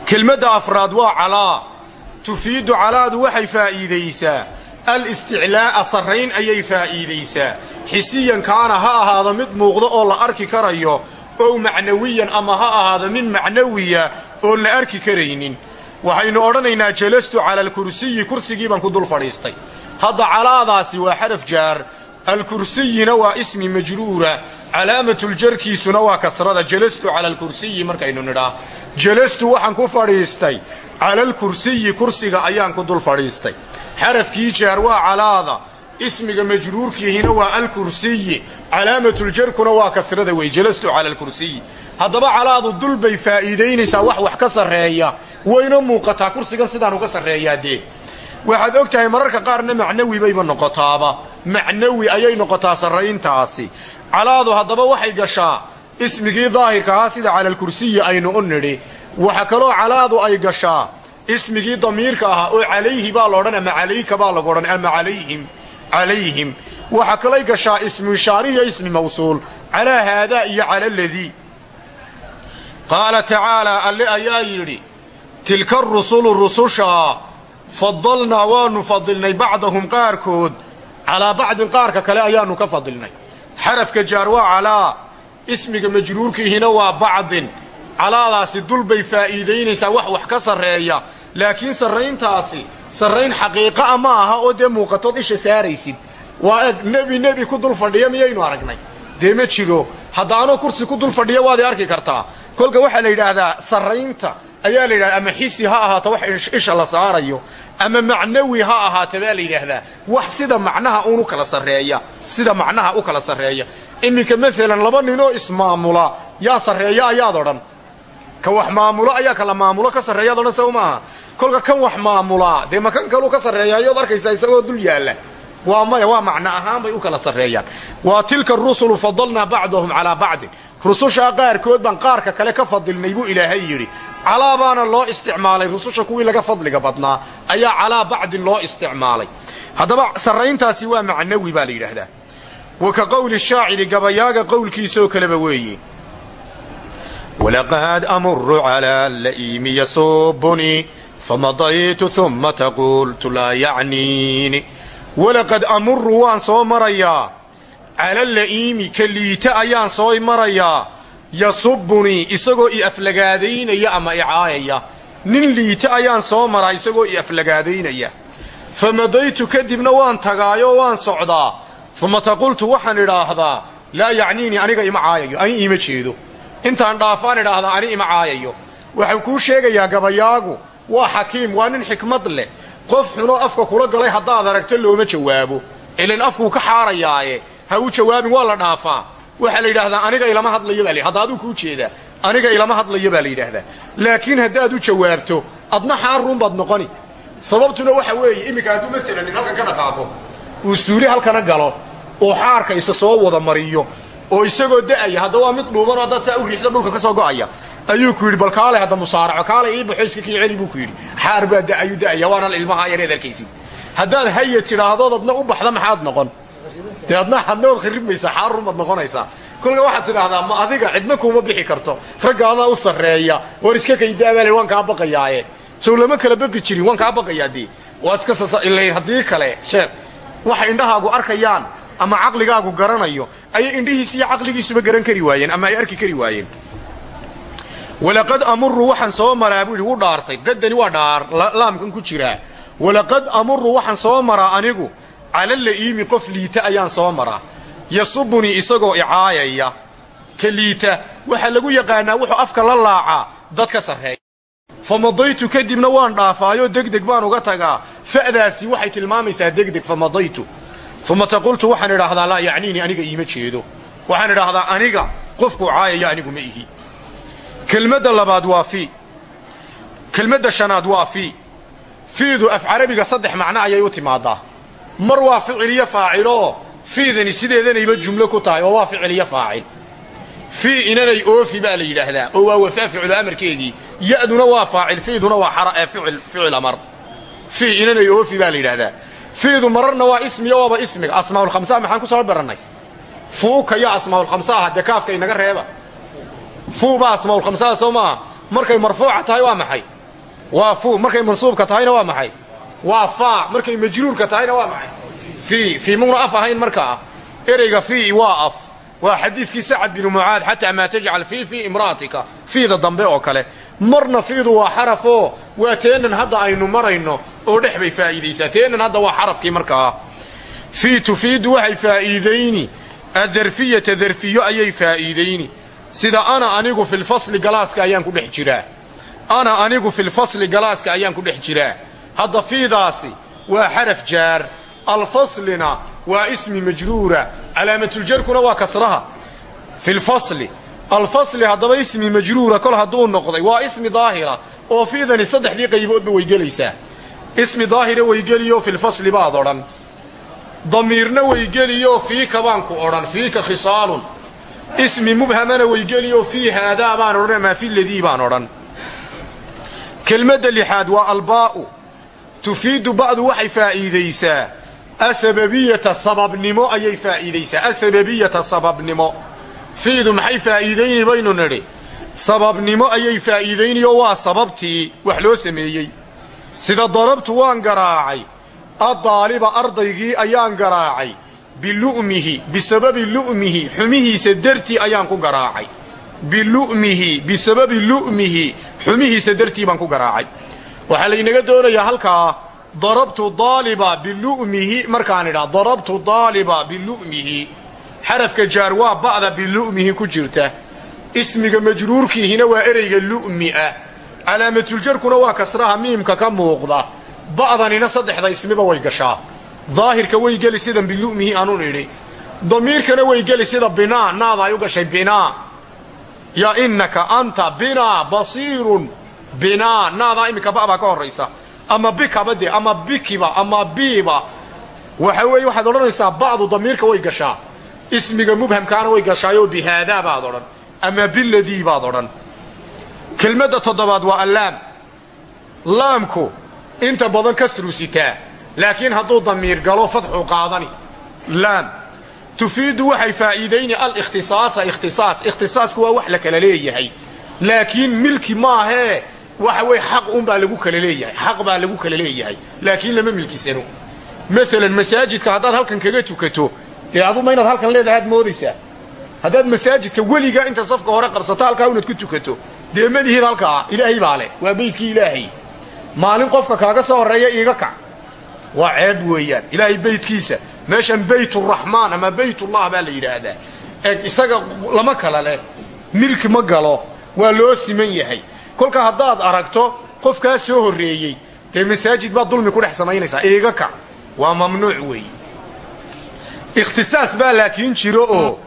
Kelmadda afraad waa calaa. Tufiidu calaadu waxay faa'iidaysaa. Al-isticlaa'a sarrayn ayay faa'iidaysaa. Xisiyan kaana ha ahaado mid muuqdo oo la arki karayo ow macnawiyan ama ha ahaado mid macnawiya oon la arki karaynin. Waxaynu odhanaynaa jalastu cala alkursiyi kursigii baan ku dul fadhiistay. Hadda calaadaasi waa xaraf jaar alkursiyina waa ismi majruura. Calaamatuljarkiisuna waa kasrada. Jalastu cala alkursiyi markaynu nidhaa. Jalastu waxaan ku fadhiistay. Cala alkursiyi kursiga ayaan ku dul fadhiistay. Xarafkii jaar waa calaada. Ismiga majruurkiihina waa alkursiyi. Calaamatuljarkuna waa kasrada wey. Jalastu cala alkursiyi. Haddaba calaadu dul bay faa'iidaynaysaa wax wax ka sarreeya. Wayna muuqataa. Kursigan sidaan uga sarreeyaa dee. Waxaad og tahay mararka qaarna macnawi noqotaaba macnawi ayay noqotaa sarrayntaasi. Calaadu haddaba waxay gashaa ismigii daahirka ahaa sida cala alkursiyi aynu u nidhi. Waxa kaloo calaadu ay gashaa ismigii damiirka ahaa oo calayhi baa laodhan ama calayka baa lagu odhan ama alayhim calayhim. Waxaa kalay gashaa ismu ishaari iyo ismi mawsuul calaa haadaa iyo cala aladii qaala tacaalaa alle ayaa yidhi tilka rusulu rusushaa fadalnaa waannu fadilnay bacdahum qaarkood calaa bacdin qaarka kale ayaannu ka fadilnay. Xarafka jaar waa calaa ismiga majruurkiihina waa bacdin. Calaadaasi dul bay faa'iidaynaysaa wax wax ka sarreeya. Laakiin sarrayntaasi sarrayn xaqiiqa'a ma aha oo dee muuqatood isha saaraysid. Waa nebi nebi ku dul fadhiya miyaynu aragnay. Dee ma jiro haddaanoo kursi ku dul fadhiya waad arki kartaa. Kolka waxaa la yidhaahdaa sarraynta ayaa la yidhahdaa ama xisi ha ahaato wax isha la saarayo ama macnawi ha ahaata baa la yidhaahdaa wax sida macnaha uun u kala sarreeya sida macnaha u kala sarreeya. Iminka maalan laba ninoo ismaamula yaa sarreeya ayaad odhan. Ka wax maamulo ayaa kala maamulo ka sarreeyaad odhan saw maaha. Kolka kan wax maamulaa dee ma kan kaluu ka sarreeya ayaad arkaysaa isagoo dul yaalla. Waa maya waa macno ahaan bay u kala sarreeyaan. Waa tilka rusulu fadalnaa bacdahum calaa bacdin. Rusushaa qaarkood baan qaarka kale ka fadilnay buu ilaahay yidhi calaa baana loo isticmaalay rususha kuwii laga fadliga badnaa ayaa calaa bacdin loo isticmaalay. Haddaba sarrayntaasi waa macnawi baa la yidhaahdaa. Wa ka qowli shaaciri gabayaaga qowlkiisaoo kaleba weeye. Walaqad amuru calaa la'iimi yasuubuni famadaytu uma taqultu laa yacniini. Walaqad amuru waan soo marayaa cala la'iimi ka liita ayaan soo marayaa yasubunii isagoo i aflagaadaynaya ama icaayaya nin liita ayaan soo maraa isagoo i aflagaadaynaya. Famadaytu kadibna waan tagaayoo waan socdaa. Uma taqultu waxaan idhaahdaa laa yacniinii aniga ima caayayo ani iima jeedo. Intaan dhaafaan idhaahdaa ani ima caayayo. Waxau kuu sheegayaa gabayaagu waa xakiim waa nin xikmad leh. Qof xunoo afka kula galay haddaad aragto looma jawaabo. Ilan afkuu ka xaarayaaye ha u jawaabin waa la dhaafaa waxaa la yidhaahdaa aniga ilama hadlayo baa la hadda aduu kuu jeedaa aniga ilama hadlayo baa la yidhaahdaa laakiin haddaad u jawaabto adna xaaruun baad noqoni sababtuna waxa weeye iminka hadduu maalan nin halkan ka dhaqaaqo uu suuli halkana galo oo xaarka isa soo wada mariyo oo isagoo da'aya hadda mid dhuuban oo haddaad saa u riixdo dhulka ka soo go'aya ayuu ku yidhi bal kaale hadda musaaraco kaale ii baxo iska kii buu ku yidhi xaar baa da'ayu da'aya waana ilmaha yareed arkaysid haddaad haya tidhaahdood adna u baxda maxaad noqon dee adna hadna waad kharibmaysaa xaarun baad noqonaysaa. Kolka waxaad ma adiga cidna kuuma bixi karto. Ragga u sarreeya. War iska kaydaabaale waan kaa baqayaaye. Sow kala baqi jirin waan kaa baqayaa dee waad iska sailayn haddii kale sheekh waxay indhahaagu arkayaan ama caqligaagu garanayo ayay indhihiis iyo caqligiisuba garan kari waayeen ama ay arki kari waayeen. Walaqad amuru waxaan soo maraa buu u dhaartay. Qadani waa dhaar laamkan ku jiraa. Walaqad amuru waxaan soo maraa anigu cala la'iimi qof liita ayaan soo maraa. Yasubunii isagoo icaayaya. Ka liita waxaa lagu yaqaanaa wuxuu afka la laacaa dad ka sarreeya. Famadaytu kadibna waan dhaafaayoo degdeg baan uga tagaa. Fa'daasi waxay tilmaamaysaa degdeg famadaytu. Uma taqultu waxaan idhaahdaa laa yacniini aniga iima jeedo. Waxaan idhaahdaa aniga qofkuu caayaya anigu ma ihi. Kelmadda labaad waa fii. Kelmadda shanaad waa fii. Fiidu af carabiga saddex macno ayay u timaadaa mar waa ficil iyo faaciloo fiidani sideedanayba jumlo ku tahay oo waa ficil iyo faacil. Fii inanay oofi baa la yidhaahdaa oo waa wafaa ficlu amarkeedii. Ya'duna waa faacil fiiduna waa ficil amar. Fii inanay oofi baa la fiidu mararna waa ismiyo waaba ismiga. Asmaaulkhamsaha maxaan ku soo barannay? Fuuka iyo asmaaulkhamsaha dee kaafka inaga reeba. Fuu baa asmaaulkhamsaha soo maaha. Markay marfuuca tahay waa maxay? Waa fuu markay mansuubka tahayna waa maxay waa faa markay majruurka tahayna waa maxay? Fii fii muna af ahayn markaa ereyga fii waa af. Waa xadiidkii sacad binu mucaad xataa maa tajcal fii fii imra'atika. Fiida dambe oo kale. Marna fiidu waa xarafoo waa teenan hadda aynu marayno oo dhex bay faa'iidaysaa. Teenan hadda waa xarafkii markaa fii tufiidu waxay faa'iidayni. Adarfiyata darfiyo ayay faa'iidayni. Sida ana anigu filfasli galaaska ayaan ku dhex jiraa. Ana anigu filfasli galaaska ayaan ku dhex jiraa hadda fiidaasi waa xaraf jaar alfaslina waa ismi majruura calaamatuljarkuna waa kasraha. Filfasli alfasli haddaba ismi majruura kol hadduu noqday waa ismi daahira oo fiidani saddexdii qayboodba way gelaysaa. Ismi daahira waygeliyo filfasli baad odhan. Damiirna waygeliyo fiika baan ku odhan fiika khisaalun. Ismi mubhamana waygeliyo fii haadaa baan odhan amaa fi ladii baan odhan. Kelmadda tufiidu ba'du waxay faa'iidaysaa. Asababiyata sababnimo ayay faa'iidaysaa. Asababiyata sababnimo. Fiidu maxay faa'iidayni baynu nidhi? Sababnimo ayay faa'iidaynayo waa sababtii wax loo sameeyey. Sida darabtu waan garaacay addaaliba ardaygii ayaan garaacay. Bilu'mihi bisababi lu'mihi xumihiisa dartii ayaan ku garaacay. Bilu'mihi bisababi lu'mihi xumihiisa dartii baan ku garaacay waxaa laynaga doonayaa halkaa darabtu daaliba bilu'mihi markaan idhaa darabtu daaliba bilu'mihi. Xarafka jaar waa ba'da bilu'mihi ku jirta. Ismiga majruurkiihina waa ereyga lu'mi ah. Calaamatul-jarkuna waa kasraha miimka ka muuqda. Ba'danina saddexda ismiba way gashaa. Daahirka way geli sida bilu'mihi aanun idhi damiirkana way geli sida binaa naada ay u gashay binaa. Ya innaka anta binaa basiirun binaa naadaa iminka ba'baa ka horraysa. Ama bikaba de ama bikiba ama biiba. Waxa weeye waxaad odhanaysaa ba'du damiirka way gashaa. Ismiga mubhamkaana way gashaayoo bihaadaa baad odhan. Ama biladii baad odhan. Kelmadda toddobaad waa allaam. Laamku inta badan kasru sitaa laakiin hadduu damiir galo fadxu qaadani. Laam. Tufiidu waxay faa'iidayni alikhtisaasa ikhtisaas. Ikhtisaasku waa wax la kala leeyahay. Laakiin milki maahee waxa weye xaq unbaa lagu kala leeyahay xaq baa lagu kala leeyahay laakiin lama milkisano maalan masaajidka haddaad halkan kaga tukato dee aduma inaad halkan leedahay aad moodaysaa. Haddaad masaajidka weligaa inta safka hore qabsato halkaa inaad ku tukato dee madihid halkaa ilaahay baa leh waa beydkii ilaahay. Maalin qofka kaaga soo horreeya iiga kac. Waa ceeb weeyaan ilaahay beydkiisa meeshan bayturaxmaan ama baytullah baa la yidhaahdaa. Eeg isaga lama kala leh milki ma galo waa loo siman yahay kolka haddaad aragto qofkaa soo horreeyey dee masaajid baad dulmi ku dhex samaynaysaa iiga kac waa mamnuuc weeye ikhtisaas baa laakiin jiro oo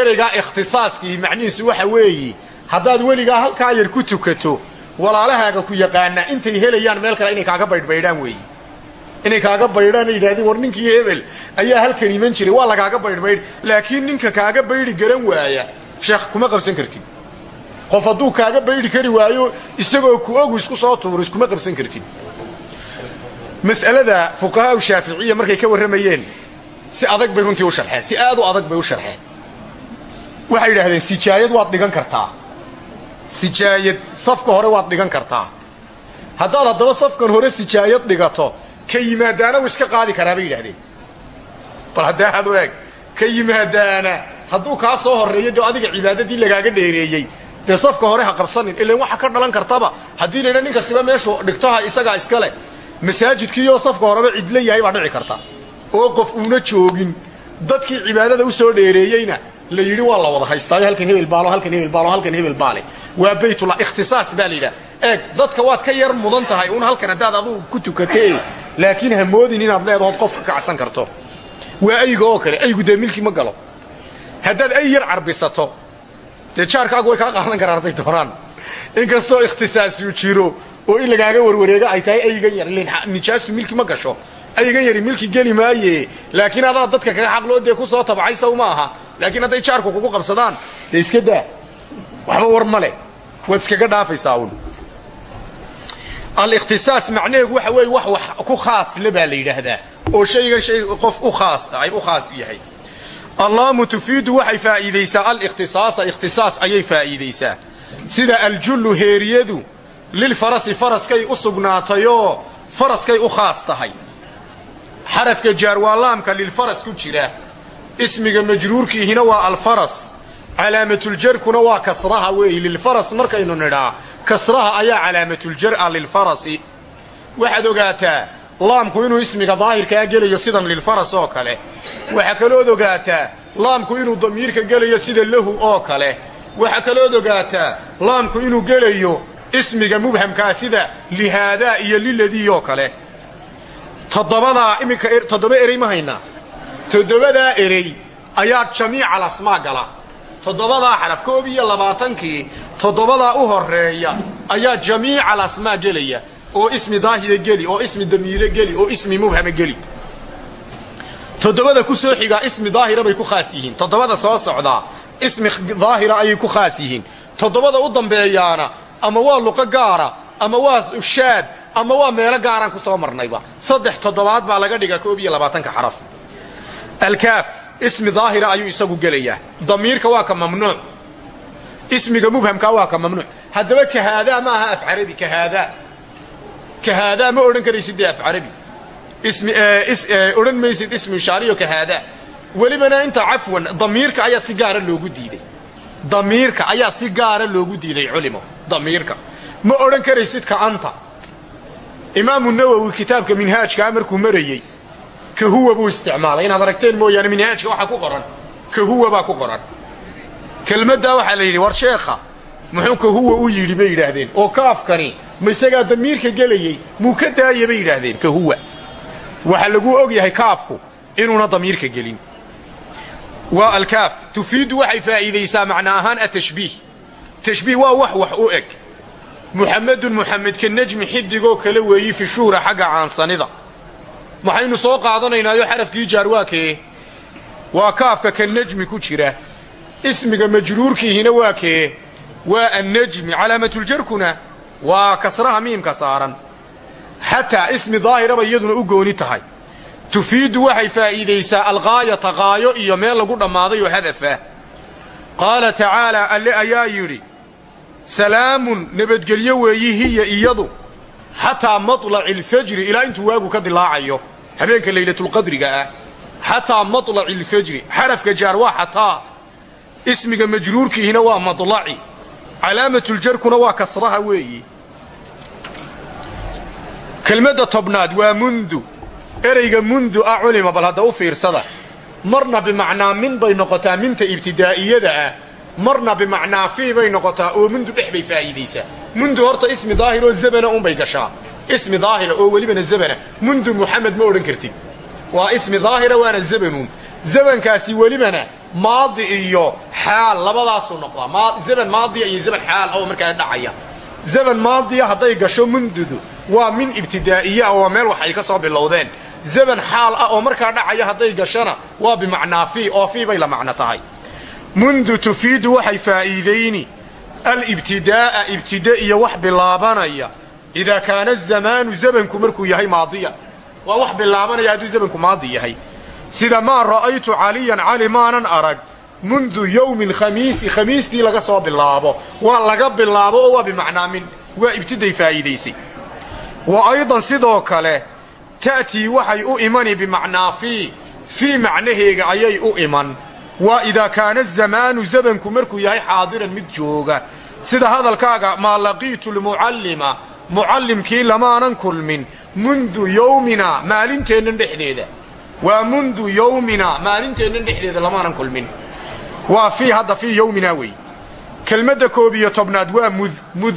ereygaa ikhtisaaskii macnihiisu waxa weeye haddaad weligaa halkaa yar ku tukato walaalahaaga ku yaqaanaa intay helayaan meel kale inay kaaga baydhbaydhaan weeye inay kaaga baydhaan yidhahdeen war ninkii hebel ayaa halkan iman jiray waa lagaaga baydhbaydh laakiin ninka kaaga baydhi garan waaya sheekh kuma qabsan kartid qof hadduu kaaga baydhi kari waayo isagoo ku ogu isku soo tuuro iskuma qabsan kartid. Mas'alada fuqahaa shaaficiya markay ka warramayeen si adag bay runtii u sharxeen si aad u adag bay u sharxeen. Waxay yidhaahdeen sijaayad waad dhigan kartaa. Sijaayad safka hore waad dhigan kartaa. Haddaad haddaba safkan hore sijaayad dhigato ka yimaadaana wuu iska qaadi karaa bay yidhahdeen bal haddaa adu eeg ka yimaadaana hadduu kaa soo horreeyo dee adiga cibaadadii lagaaga dheereeyey dee safka hore ha qabsanin ilan waxa ka dhalan kartaba. Haddii laydha nin kastiba meeshuu dhigtoha isagaa iska leh. Masaajidkiioo safka horeba cidlo yahay baa dhici karta. Oo qof uuna joogin dadkii cibaadada u soo dheereeyeyna la yidhi waa la wada haystaayo halkan hebel baalo halkan hebel baalo halkan hebel baale. Waa baytullah ikhtisaas baa la dadka waad ka yar mudan tahay un halkan haddaad adugu ku tukatee laakiin ha moodin inaad leedahood qofka kacsan karto. Waa ayga oo kale aygu dee ma galo. Haddaad ay yar carbisato dee jaarkaagu way kaa qaadan karaan hadday doonaan inkastoo ikhtisaasu jiro oo in lagaaga warwareego ay tahay aygan yar nijaastu milki ma gasho. Aygan yari milki geli maaye. Laakiin adaa dadka kaga xaqloo dee ku soo tabcay saw ma aha. Laakiin hadday jaarku kugu qabsadaan dee iska daa. Waxba war ma leh. Waad iskaga dhaafaysaa un macnaheegu waxa weeye wax ku khaas le baa oo shaygan shay qof u khaas ay u khaas yahay allaamu tufiidu waxay faa'iidaysaa. Alikhtisaasa ikhtisaas ayay faa'iidaysaa. Sida aljullu heeriyadu lilfarasi faraskay u sugnaatayoo faraskay u khaas tahay. Xarafka jaar waa laamka lilfaras ku jira. Ismiga majruurkiihina waa alfaras. Calaamatul-jarkuna waa kasraha weeye lilfaras markaynu nidhaa kasraha ayaa calaamatul-jar-a lilfarasi waxaad ogaataa laamku inuu ismiga daahirkaa gelayo sidan lilfaras oo kale. Waxaa kalood ogaataa laamku inuu damiirka gelayo sida lahu oo kale. Waxaa kalood ogaataa laamku inuu gelayo ismiga mubhamkaa sida lihaadaa iyo liladii oo kale. Toddobadaa iminka toddoba erey ma haynaa toddobadaa erey ayaa jamiica alasmaa gala. Toddobadaa xaraf koob iyo labaatankii toddobadaa u horreeya ayaa jamiica alasmaa gelaya oo ismi daahira geli oo ismi damiire geli oo ismi mubhama geli. Toddobada ku soo xigaa ismi daahira bay ku khaas yihiin. Toddobada soo socdaa ismi daahira ayay ku khaas yihiin. Toddobada u dambeeyaana ama waa luqo gaara ama waa shaad ama waa meelo gaaraan ku soo marnayba. Saddex toddobaad baa laga dhigaa koob iyo labaatanka xaraf. Alkaaf ismi daahira ayuu isagu gelayaa. Damiirka waa ka mamnuuc. Ismiga mubhamkaa waa ka mamnuuc. Haddaba kahaadaa ma aha af carabi kahaadaa kahaadaa ma odhan karaysid dee af carabi odhan maysid ismi ishaariyo kahaadaa welibana inta cafwan damiirka ayaa si gaara loogu diiday damiirka ayaa si gaara loogu diiday culimo damiirka ma odhan karaysid ka anta imaamu nawowi kitaabka minhaajkaa markuu marayey ka huwa buu isticmaalay inaad aragteen mooyaane minhaajka waxaa ku qoran ka huwa baa ku qoran kelmaddaa waxaa la yidhi war muxuu huwa u yidhi bay yidhaahdeen oo kaafkani ma isagaa damiirka gelayey muu ka daaya bay yidhaahdeen ka huwa. Waxaa laguu og yahay kaafku inuuna damiirka gelin. Waa alkaaf tufiidu waxay faa'iidaysaa macna ahaan atashbiih tashbiih waa wax wax u eg. Muxamedun muxamed ka nejmi xidigoo kale weeyi fi shuhra xagga caansanida. Waxaynu soo qaadanaynaayo xarafkii jaar waa kaafka ka nejmi ku jira ismiga majruurkiihina waa kee waa annejmi calaamatuljarkuna waa kasraha miimka saaran xataa ismi daahiraba iyaduna u gooni tahay tufiidu waxay faa'iidaysaa alqaayata qaayo iyo meel lagu dhammaaday oo hadafa qaala tacaalaa alle ayaa yidhi salaamun nabadgelyo weeyi hiya iyadu xataa matlaci alfajri ilaa intuu waagu ka dilaacayo habeenka laylatulqadriga ah xataa matlaci alfajri xarafka jaar waa xataa ismiga majruurkiihina waa matlaci calaamatuljarkuna waa kasraha weeyi. Kelmadda tobnaad waa mundu. Ereyga mundu ah culima bal hadda u fiirsada. Marna bimacnaa min bay noqotaa minta ibtidaa'iyada ah. Marna bimacnaa fii bay noqotaa oo mundu dhex bay faa'iidaysaa. Mundu horta ismi daahir oo zabana unbay gashaa. Ismi daahira oo welibana zabana. Mundu muxamed ma odhan kartid. Waa ismi daahira waana zabanuun zabankaasi welibana maadi iyo xaal labadaasuu noqdaa zaban maadiya iyo zaban xaal oo markaa dhacaya zaban maadiya hadday gasho mundudu waa min ibtidaa'iya oo meel wax ay ka soo bilowdeen zaban xaal ah oo markaa dhacaya hadday gashana waa bimacnaa fii oo fii bay la macno tahay mundu tufiidu waxay faa'iidayni alibtidaa'a ibtida iyo wax bilaabanaya idaa kaana azamaanu zabanku markuu yahay maadiya waa wax bilaabanaya hadduu zabanku maadi yahay sida maa ra'aytu caliyan cali maanan arag mundu yowmi alkhamiisi khamiistii laga soo bilaabo. Waa laga bilaabo oo waa bimacnaa min waa ibtiday faa'iidaysay wa aydan sidoo kale ta'tii waxay u imani bimacnaa fii fii macnaheega ayay u iman. Waa idaa kaana azamaanu zabanku markuu yahay xaadiran mid jooga. Sida hadalkaaga maa laqiitu lmucallima mucallimkii lamaanan kulmin mundu yowmina maalinteennan dhexdeeda waa mundu yowmina maalinteennan dhexdeeda lamaanan kulmin. Waa fii hadda fii yowmina wey. Kelmadda koob iyo tobnaad waa mud mud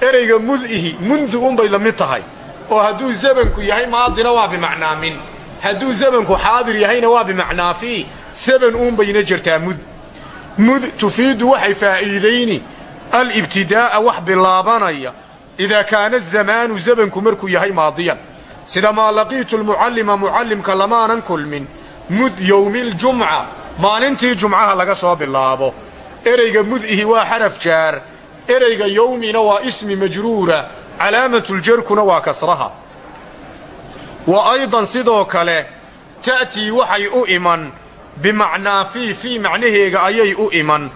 ereyga mud-ihi mundu unbay la mid tahay. Oo hadduu zabanku yahay maadina waa bimacnaa min. Hadduu zabanku xaadir yahayna waa bimacnaa fii saban uunbayna jirtaa mud. Mud tufiidu waxay faa'iidayni. Alibtidaa'a wax bilaabanaya. Idaa kaana azamaanu zabanku markuu yahay maadiyan sida maa laqiitu lmucallima mucallimka lamaanan kulmin mud yowmi ljumca maalintii jumcaha laga soo bilaabo. Ereyga mud-ihi waa xaraf jaar ereyga yowmina waa ismi majruura calaamatuljarkuna waa kasraha. Wa aydan sidoo kale ta'tii waxay u iman bimacnaa fii fii macnaheega ayay u iman.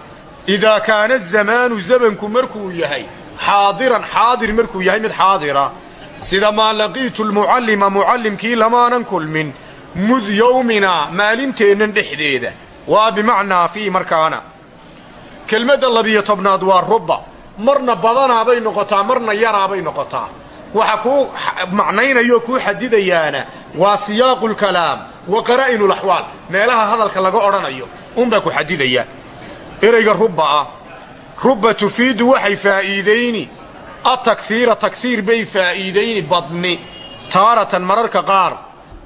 Idaa kaana azamaanu zabanku markuu yahay xaadiran xaadir markuu yahay mid xaadira sida maa laqiitu lmucallima mucallimkii lamaanan kulmin mud yowmina maalinteennan dhexdeeda. Waa bimacnaa fii markaana. Kelmadda labiyo tobnaad waa ruba marna badanaabay noqotaa marna yaraabay noqotaa. Waxa kuu macnaynayo kuu xadidayaana waa siyaaqu lkalaam wa qaraa'inu laxwaal meelaha hadalka laga odhanayo unbaa ku xadidaya ereyga ruba ah. Ruba tufiidu waxay faa'iidayni atakhiira takhiir bay faa'iidayni badni taaratan mararka qaar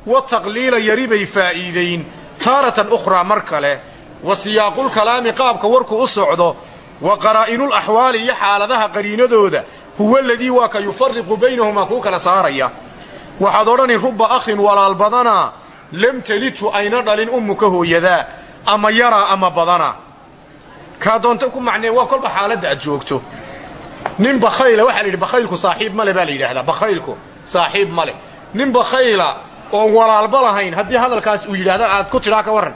wa taqliila yari bay faa'iidayn taaratan ukhraa mar kale wa siyaaqulkalaami qaabka warku u socdo wa qaraa'inul axwaali iyo xaaladaha qariinadooda huwa aladii waa ka yufariqu baynahumaa kuu kala saaraya waxaad odhani ruba akhin walaal badanaa lam telidhu ayna dhalin ummuka hooyadaa ama yaraa ama badanaa kaa doonta ku macnee waa kolba xaaladda aad joogto nin bakhayla waxaa la yidhi bakhaylku saaxiib male baa la yidhaahdaa bakhaylku saaxiib male nin bakhayla oon walaalba lahayn haddii hadalkaas uu yidhahda aad ku tidhaa ka warran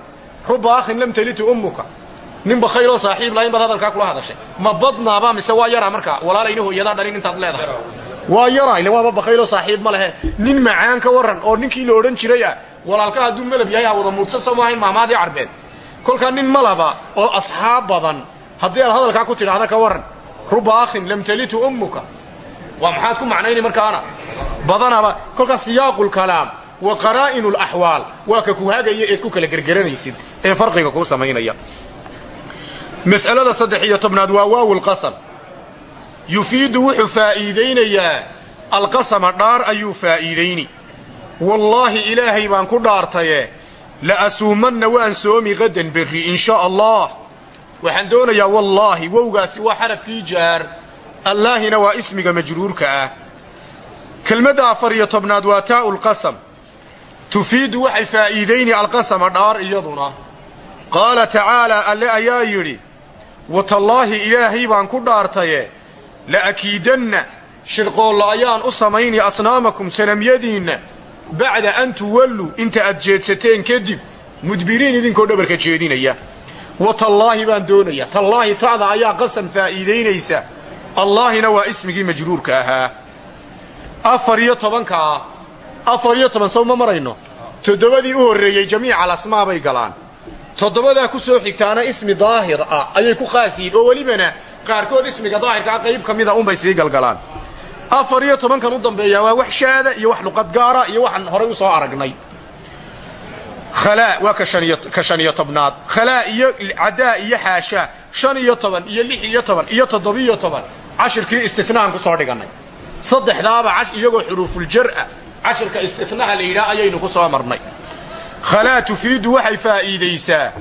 ruba akhin lam talitu ummuka. Nin bakhayloo saaxiib lahayn baad hadalkaa kula hadashay. Ma badnaaba mise waa yaraa markaa walaalayna hooyadaa dhalin intaad leedahay. Waa yaraa ile waaba bakhayloo saaxiib ma lehe. Nin macaan ka warran oo ninkii la odhan jiray ah walaalka hadduu malab yahay ha wada muudsan soo maahayn maamaadii carbeed. Nin malaba oo asxaab badan haddii aad hadalkaa ku tidhaahda ka warran ruba akhin lam talitu ummuka. Waa maxaad ku macnayni markaana? Badanaba kolkaa siyaaqulkalaam wa qaraa'inu laxwaal waa ka ku hagaya eed ku kala gergeranaysid ee farqiga kuu samaynaya. Mas'alada saddex iyo tobnaad waa waawu lqasam yufiidu wuxuu faa'iidaynayaa alqasama dhaar ayuu faa'iidayni. Wallaahi ilaahay baan ku dhaartaye la waan soomi qadan berri in sha allah waxaan doonayaa wallaahi wowgaasi waa xarafkii jaar allaahina waa ismiga majruurka ah. Kelmadda afar iyo tobnaad waa taa'u lqasam tufiidu waxay faa'iidayni alqasama dhaar iyaduna. Qaala tacaalaa alle ayaa yidhi watallaahi ilaahay baan ku dhaartaye la akiidanna shirqoolla ayaan u samayni asnaamakum sanamyadiinna bacda an tuwalluu inta aad jeedsateen kadib mudbiriin idinkoo dhabarka jeedinaya watallaahi baan doonaya. Tallaahi ta'da ayaa qasam faa'iidaynaysa. Allaahina waa ismigii majruurka ahaa. Afar iyo tobankaa afar iyo toban sow ma marayno. Toddobadii u horreeyey jamiica alasmaa bay galaan. Toddobadaa ku soo xigtaana ismi daahir ah ayay ku khaas yihiin oo welibana qaarkood ismiga daahirkaa qayb ka mida unbay sii galgalaan. Afar iyo tobankan u dambeeya waa wax shaada iyo wax luqad gaara iyo waxaan horay u soo aragnay waa ka shan iyo tobnaad. Khalaa iyo cadaa iyo xaashaa shan iyo toban iyo lix iyo toban iyo toddobiyo toban. Cashirkii istinaan ku soo dhigannay. Saddexdaaba iyagoo xuruufuljar'a cashirka istinaha la yidhaah ayaynu ku soo marnay. Khalaa tufiidu waxay faa'iidaysaa.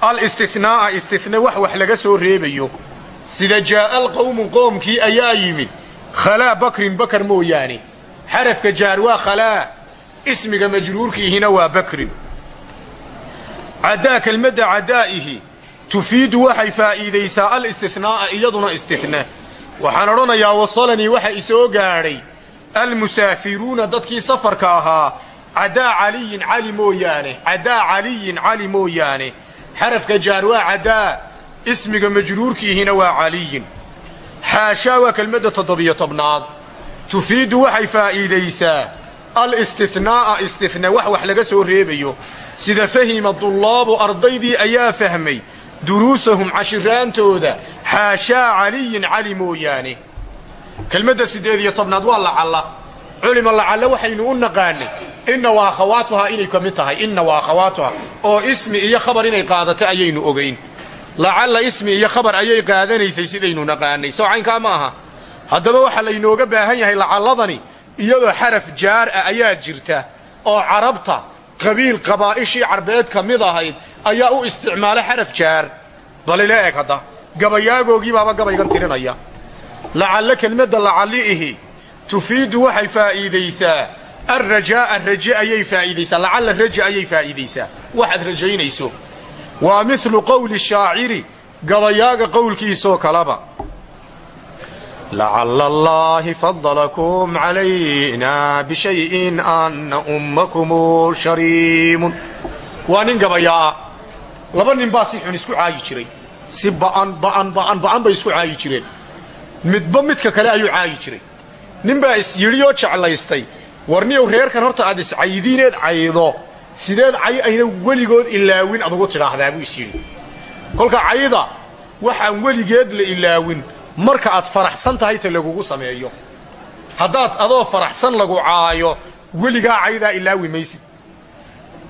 Alistinaaa istine wax wax laga soo reebayo. Sida jaa'a alqowmu qoomkii ayaa yimid. Khalaa bakrin bakar mooyaane. Xarafka jaar waa khalaa. Ismiga majruurkiihina waa bakrin caddaa kelmadda caddaa'ihi tufiidu waxay faa'iidaysaa alistinaaa iyaduna istine waxaan odhanayaa wasalanii waxa isoo gaadhay almusaafiruuna dadkii safarka ahaa cadaa caliyin cali mooyaane cadaa caliyin cali mooyaane. Xarafka jaar waa cadaa ismiga majruurkiihina waa caliyin. Xaashaa waa kelmadda toddobiyo tobnaad. Tufiidu waxay faa'iidaysaa alistinaaa istine wax wax laga soo reebayo. Sida fahima dullaabu ardaydii ayaa fahmay. Duruusahum cashiraantooda. Xaashaa caliyin cali mooyaane. Kelmadda siddeed iyo tobnaad waa lacalla. Culima lacalla waxaynu u naqaanay inna wa akhawaatuhaa inay ka mid tahay inna wa akhawaatuha oo ismi iyo khabar inay qaadato ayaynu ogayn lacalla ismi iyo khabar ayay qaadanaysay sidaynu naqaanay. Soo caynkaa ma aha. Haddaba waxaa laynooga baahan yahay lacalladani iyadoo xaraf jaar ah ayaa jirta oo carabta qabiil qabaa'ishii carbeed ka mid ahayd ayaa u isticmaala xaraf jaar. Balila eg hadda gabayaagoogii baaba gabaygan tirinaya. Lacalla kelmadda lacalli'ihi tufiidu waxay faa'iidaysaa. Alrajaa'a raje ayay faa'iidaysaa. Lacalla raje ayay faa'iidaysaa. Waxaad rajaynayso. Waa milu qowli shaaciri gabayaaga qowlkiisoo kaleba lacalla allaahi fadalakum calayna bishayin anna ummakumu shariimun waa nin gabayaa'a laba nin baa si xun isku caayi jiray si ba'an ba'an ba'an ba'an bay isku caayi jireen midba midka kale ayuu caayi jiray nin baa is yidhi oo jeclaystay warniyow reerkan horta aad iscayidiineed caydo sideed cay ayna weligood ilaawin adugu tidhaahdaa buu is yidhi kolka cayda waxaan weligeed la ilaawin marka aad faraxsan tahay ta lagugu sameeyo. Haddaad adoo faraxsan lagu caayo weligaa caydaa ilaawi maysid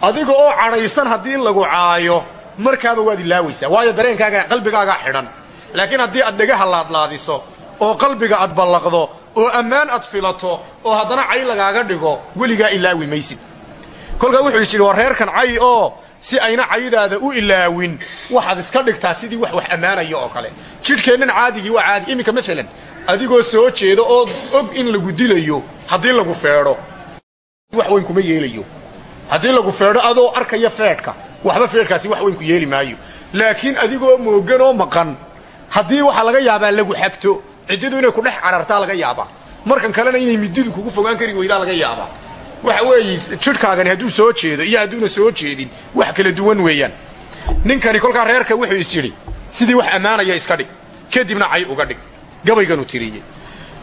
adiga oo cadhaysan haddii lagu caayo markaaba waad ilaawaysaa. Waayo dareenkaaga qalbigaagaa xidhan. Laakiin haddii aad dhagaha laadlaadiso oo qalbiga aad ballaqdo oo ammaan aad filato oo haddana cay lagaaga dhigo weligaa ilaawi maysid kolkaa wuxuu is yidhi reerkan cay oo si ayna caydaada u ilaawin. Waxaad iska dhigtaa sidii wax wax ammaanaya oo kale. Jidhkeennan caadigii waa caadi. Iminka maalan adigoo soo jeeda oo og in lagu dilayo haddii lagu feedho. Wax weyn kuma yeelayo. Haddii lagu feedho adoo arkaya feedhka. Waxba feedhkaasi wax weyn ku yeeli maayo. Laakiin adigoo moogan oo maqan haddii waxaa laga yaabaa lagu xagto ciddidu inay ku dhex carartaa laga yaabaa. Markan kalena inay mididu kugu fogaan kari weydaa laga yaabaa waxa weeye jidhkaagani hadduu soo jeedo iyo hadduuna soo jeedin wax kala duwan weeyaan. Ninkani kolkaa reerka wuxuu is yidhi sidii wax ammaanaya iska dhig kadibna cay uga dhig gabayganu tiriyey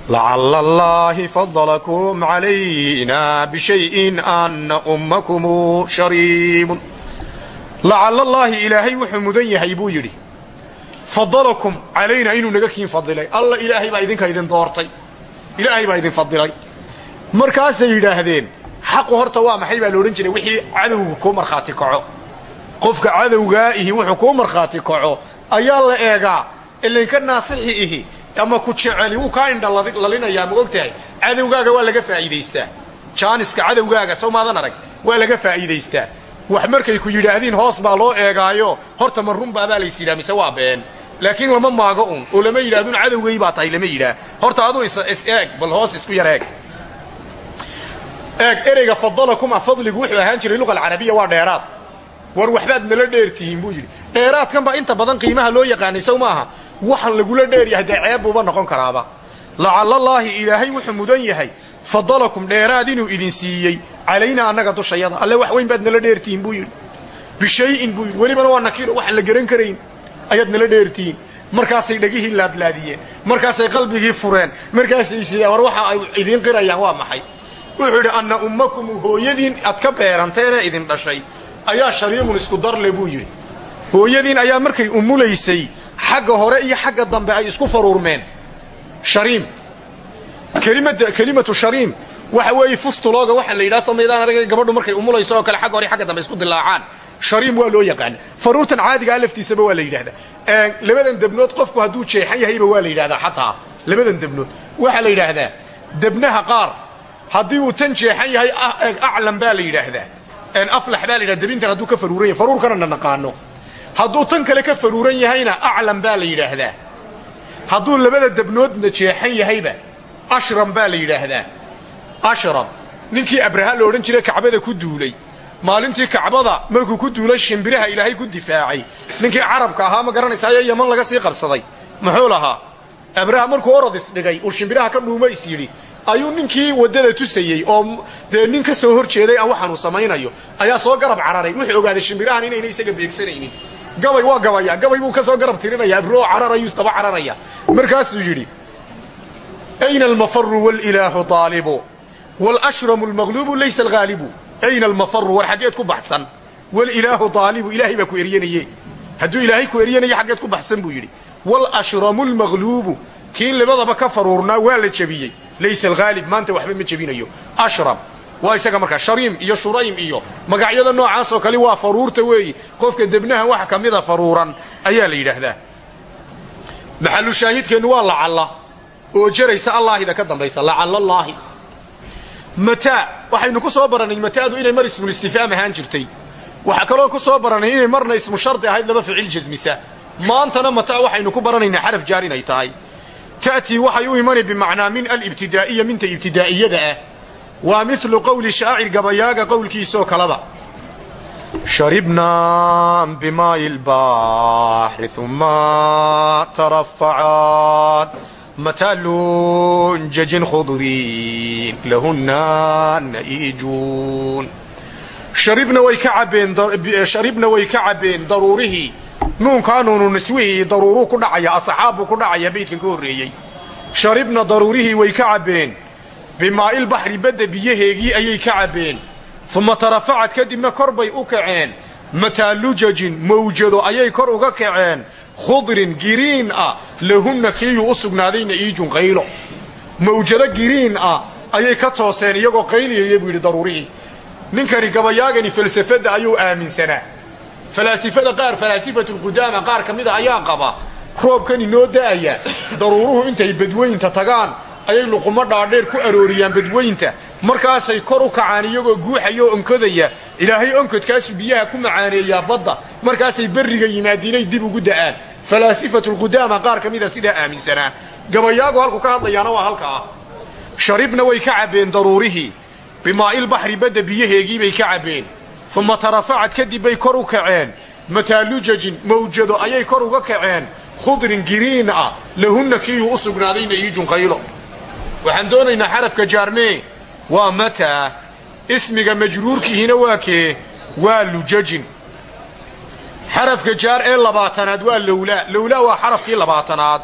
lacala allaahi fadalakum calayna bishayin ana ummakumu shariibun. Lacala allaahi ilaahay wuxuu mudan yahay buu yidhi fadalakum calayna inuu naga kiin fadilay. Alla ilaahay baa idinka idin doortay. Ilaahay baa idin fadilay. Markaasay yidhaahdeen xaqu horta waa maxay baa la jiray? Wixii cadowga kuu markhaati kaco. Qofka cadowgaa ihi wuxuu kuu markhaati kaco. Ayaa la eegaa ilinka naasixi ihi ama ku jeceli wuu kaa indhalalinayaa ma og tahay cadowgaaga waa laga faa'iidaystaa. Jaaniska cadowgaaga soo maadan arag waa laga faa'iidaystaa. Wax markay ku yidhaahdiin hoos baa loo eegaayo. Horta ma runbaabaa lays yidhaha mise waa been. Laakiin lama maago un oo lama yidhahdun cadowgay baa tahay lama yidhaah. Horta aduu is eeg bal hoos isku yar eeg eeg ereyga fadalakuma fadligu wuxuu ahaan jiray luqa alcarabiya waa dheeraad. War waxbaad nala dheertihiin buu yidhi. Dheeraadkan baa inta badan qiimaha loo yaqaanay sow maaha waxan lagula dheeryahay dee ceeb buuba noqon karaaba. Lacallallaahi ilaahay wuxuu mudan yahay. Fadalakum dheeraad inuu idin siiyey. Calaynaa annaga dushayada. Alle wax weyn baad nala dheertihiin buu yidhi. Bishayin buu yidhi. Welibana waa nakiro waxaan la garan karayn. Ayaad nala dheertihiin. Markaasay dhegihii laadlaadiyeen. Markaasay qalbigii fureen. Markaasay sideen war waxa ay idiin qirayaan waa maxay wuxuu idhi anna ummakum hooyadiin aad ka beeranteenee idin dhashay. Ayaa shariimun isku darle buu yidhi. Hooyadiin ayaa markay umulaysay xagga hore iyo xagga dambe ay isku faruurmeen. Shariim. Kelimatu shariim. Waxa weeye fustulooga waxaa la yidhaha samaydaan aragay gabadhu markay umulayso oo kale xagga hore xagga dambe isku dilaacaan shariim waa loo yaqaana faruurtan caadigaa laftiisaba waa la yidhahdaa labadan debnood qofku hadduu jeexan yahayba waa la yidhahdaa xataa. Labadan debnood. Waxaa la yidhaahdaa debnaha qaar haddii uu tan jeexan yahay aclam baa la yidhaahdaa. Aflax baa la yidhahda hadduu ka faruuran yahay faruurkana na naqaano. Hadduu tan kale ka faruuran yahayna aclam baa la yidhaahdaa. Hadduu labada debnoodna jeexan yahayba ashram baa la yidhaahdaa. Ashram. Ninkii abraha la odhan jiray kacbada ku duulay. Maalintii kacbada markuu ku duulay shimbiraha ilaahay ku difaacay. Ninkii carabka ahaa ma garanaysa ayaa yaman laga sii qabsaday. Muxuu lahaa? Abraha markuu orodis dhigay uu shimbiraha ka dhuuma ayuu ninkii waddada tusayey oo dee nin ka soo hor jeeday waxaanuu samaynayo ayaa soo garab cararay. Wuxuu ogaaday shimbirahan inayna isaga beegsanaynin. Gabay waa gabaya gabay buu ka soo garab tirinaya abroo cararayuu daba cararaya. Markaasuu yidhi ayna almafaru walilaahu aalibu wlashramu lmaqluubu laysa alghaalibu? Ayna almafaru war xaggeed ku baxsan. Walilaahu aalibu ilaahay baa ku eryanaye hadduu ilaahay ku eryanaye xaggeed ku baxsan buu yidhi. Walashramu lmaqluubu kii labadaba ka faruurnaa waa la jebiyey laysa alghaalib maanta waxba ma jebinayo ashram waa isaga markaa shariim iyo shuraym iyo magacyada noocaasoo kale waa faruurta weeyi qofka debnaha wax ka mida faruuran ayaa la yidhaahdaa maxalu shaahidkeennu waa lacalla oo jaraysa allaahida ka dambaysa lacallallaahi mataa waxaynu ku soo barannay mataadu inay mar ismulistifaam ahaan jirtay waxaa kaloo ku soo barannay inay marna ismu shardi ahayd laba ficil jasmisa maantana mataa waxaynu ku baranaynaa xaraf jaar inay tahay ta'tii waxay u imani bimacnaa min alibtidaa'iya minta ibtidaa'iyada ah. Waa milu qowli shaacir gabayaaga qowlkiisoo kaleba sharibnaa bimaayi lbaxri uma tarafacaad na'iijuun. Sharibna way ka cabbeen sharibna way ka cabbeen daruurihii nuunkaa nuunu niswihii daruuruu ku dhacaya asaxaabbuu ku dhacaya beydkan ka horreeyey. Sharibna daruurihii way ka cabbeen. Bimaa'il baxri badda biyaheegii ayay ka cabbeen. Uma tarafacad kadibna kor bay u kaceen. Mataalujajin mawjado ayay kor uga kaceen. Khudrin giriin ah lahunna kiiyuu u sugnaaday na'iijun qaylo. Mawjado giriin ah ayay ka tooseen iyagoo qayliyaya buu yidhi daruurihii ninkani gabayaagani falsafadda ayuu aaminsanaa falaasifada qaar falaasifatulqudaama qaar ka mida ayaa qaba. Roobkan inoo da'aya. Daruuruhu intay badweynta tagaan ayay luqumo dhaadheer ku arooriyaan badweynta markaasay kor u kacaan iyagoo guuxaya oo onkodaya ilaahay onkodkaasu biyaha ku macaaneeyaa badda. Markaasay berriga yimaadiinay dib ugu da'aan. Falaasifatulqudaama qaar ka mida sidaa aaminsanaa gabayaagu halku ka hadlayaana waa halka ah. Sharibna way ka cabbeen daruurihii bimaa'il baxri badda biyaheegiibay ka cabbeen uma tarafacad kadib bay kor u kaceen. Mataalujajin mawjado ayay kor uga kaceen. Khudrin giriin ah lahunna kiiyuu u sugnaaday nayiijun qaylo. Waxaan doonaynaa xarafka jaarmee waa mataa ismiga majruurkiihina waa kee waa lujajin xarafka jaar ee labaatanaad waa lowlaa lowlaa waa xarafkii labaatanaad.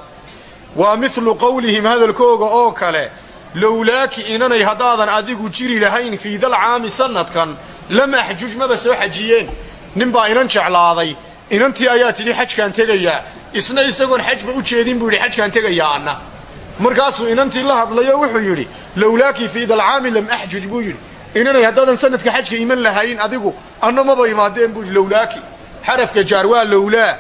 Waa midlu qowlihim hadalkooga oo kale. Lowlaaki inanay haddaadan adigu jiri lahayn fii dal caami sannadkan lam axjuj maba soo xajiyeen. Ninbaa inan jeclaaday. Inantii ayaa tidhi xajkaan tegayaa. Isna isagoon xajba u jeedin buu yidhi xajkaan tegayaa anna. Markaasuu inantii la hadlayo wuxuu yidhi lowlaaki fii dalcaami lam axjuj buu yidhi. Inanay haddaadan sanadka xajka iman lahayn adigu anna maba imaadeen buu yidhi lowlaaki xarafka jaar waa lowlaa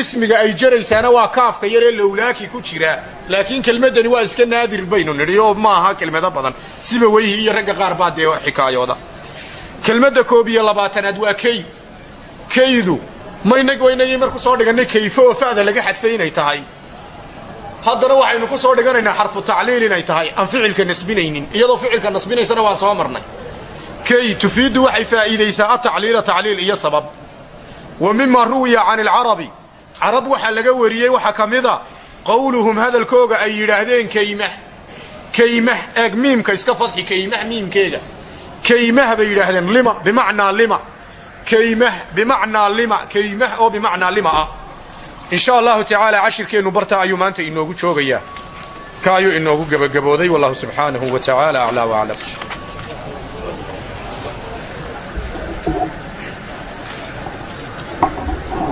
ismiga ay jaraysaana waa kaafka yaree lowlaaki ku jira. Laakiin kelmaddani waa iska naadir baynu nidhi oo ma aha kelmado badan. Siba weyhi iyo ragga qaar baa dee xikaayooda kelmadda koob iyo labaatanaad waa key kaydu maynag waynagii mar ku soo dhigannay kayfo oo fa'da laga xadfay inay tahay. Haddana waxaynu ku soo dhiganaynaa xarfu tacliil inay tahay aan ficilka nasbinaynin. Iyadoo ficilka nasbinaysana waan soo marnay. Kay tufiiddu waxay faa'iidaysaa atacliila tacliil iyo sabab. Wa mima ruwiya can alcarabi carab waxaa laga wariyey waxaa ka mida qowluhum hadalkooga ay yidhaahdeen kaymah. Kaymah eeg miimka iska fadxi kaymah miimkeega kaymah bay yidhaahdeen lima bimacnaa lima. Kaymah bimacnaa lima. Kaymah oo bimacnaa lima ah. In sha allahu tacaala cashirkeennu barta ayuu maanta inoogu joogayaa. Ka ayuu inoogu gebagabooday wallahu subxaanahu wa tacaala aclaa waclam